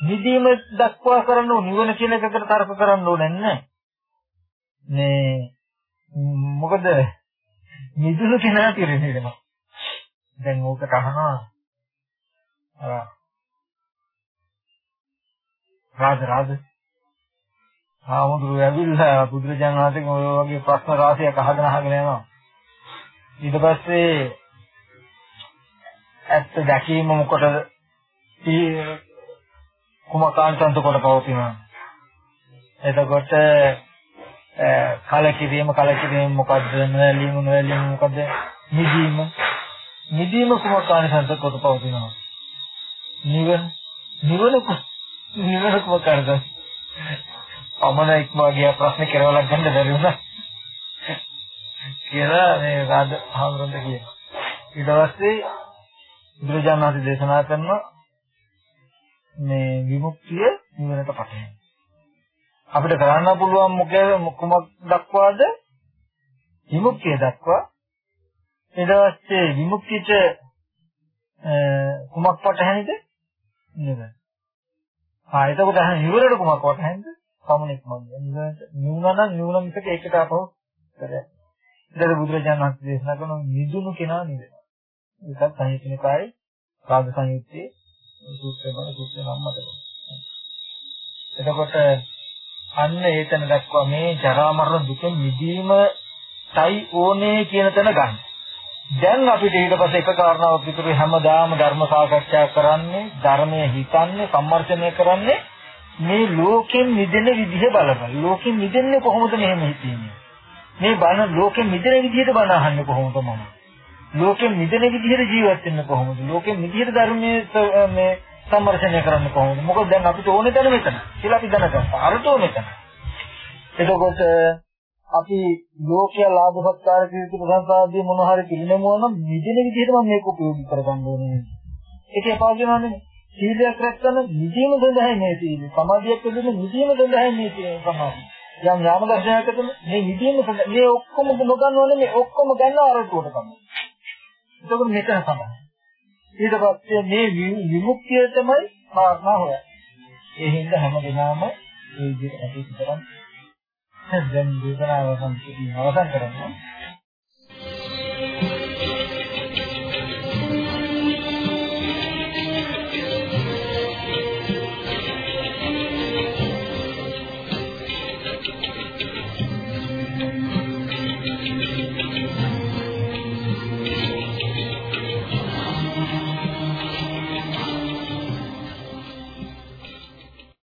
මිදීම දක්වා කරන්න නිවන කියන එකකට තර්ක කරන්න ඕනේ නැහැ. මේ මොකද මිදුණු කෙනා පිරෙන්නේ වෙනවා. දැන් ඕක කහනවා අර රාජ රාජ ආමුදුරු ඇවිල්ලා බුදුරජාණන් වහන්සේගේ ඔය වගේ ප්‍රශ්න රාශියක් අහගෙන අහගෙන යනවා. ඊට පස්සේ ඇත්ත දැකීම මොකටද? කුමකාන්තන්ත කොට පවතිනවා. එතකොට කලකිරීම කලකිරීම මොකද්ද නොයලීම නොයලීම මොකද්ද නිදීම නිදීම කුමක් ආනිසංස කොට පවතිනවා නිවන නිවන නිවන කුමක් කරද අමන ඉක්මවා ගිය ප්‍රශ්න කෙරවලක් ගන්න බැරි වුණා. කියලා මේ රාජ හඳුරන්න කියනවා. ඊට පස්සේ බුදුරජාණන් වහන්සේ දේශනා කරන මේ විමුක්තිය නිවනට පටහැයි අපිට කරන්න පුළුවන් මොකද කුමක් දක්වාද? විමුක්තිය දක්වා. ඊට පස්සේ විමුක්තියට කුමක් පටහැනිද? නේද ආ එතකොට අහන ඉවරට කුමක් පටහැනිද? සමනෙක් මම නිවුණා නම් නිවුණ මිසක ඒකට අපව කරේ ඊට බුදුරජාණන් වහන්සේ දේශනා කරන නිදුණු කෙනා නිවෙනවා ඒකත් සංයුත්නිකායේ රාග සංයුත්තේ සූත්‍රය බල සූත්‍රය නම් මතකයි එතකොට අන්න ඒතන දක්වා මේ ජරා මරණ දුකෙන් මිදීමයි ඕනේ කියන තැන ගන්න. දැන් අපිට ඊට පස්සේ එක කාරණාවක් විතර හැමදාම ධර්ම සාකච්ඡා කරන්නේ ධර්මයේ හිතන්නේ සම්මර්ෂණය කරන්නේ මේ ලෝකෙන් මිදෙන විදිහ බලන්න. ලෝකෙන් මිදෙන්නේ කොහොමද මෙහෙම හිතන්නේ? මේ බණ ලෝකෙන් මිදෙන විදිහට බණ අහන්නේ කොහොමද මම? ලෝකෙන් මිදෙන විදිහට ජීවත් වෙන්න කොහොමද? ලෝකෙන් මිදිහට ධර්මයේ මේ සම්මර්ෂණය කරන්න කොහොමද? මොකද දැන් අපිට ඕනේ තැන මෙතන. කියලා අපි දැනගත්තා. අරට ඕනේ තැන. එතකොට අපි ලෝකීය ලාභ සත්කාර කීර්ති ප්‍රශංසාදී මොන හරි පිළිනමුවා නම් නිදින විදිහට මම මේක උපයෝගී කරගන්න ඕනේ. ඒකේ පාවිච්චි සීලයක් රැක්කම නිදීම සඳහා මේ සීල. සමාධියක් දෙන්න නිදීම සඳහා මේ සමාධිය. යම් ඥාන දර්ශනයක් කරන මේ නිදීම මේ ඔක්කොම නොගන්නවනේ මේ ඔක්කොම ගන්න අරටුවට තමයි. එතකොට මෙතන තමයි. ඊට පස්සේ මේ විමුක්තිය තමයි කාරණා හොයන්නේ. ඒ හින්දා හැම දිනම ඒ විදිහට ඇති කරන්නේ. දැන් දේශනාව සම්පූර්ණ අවසන් කරනවා.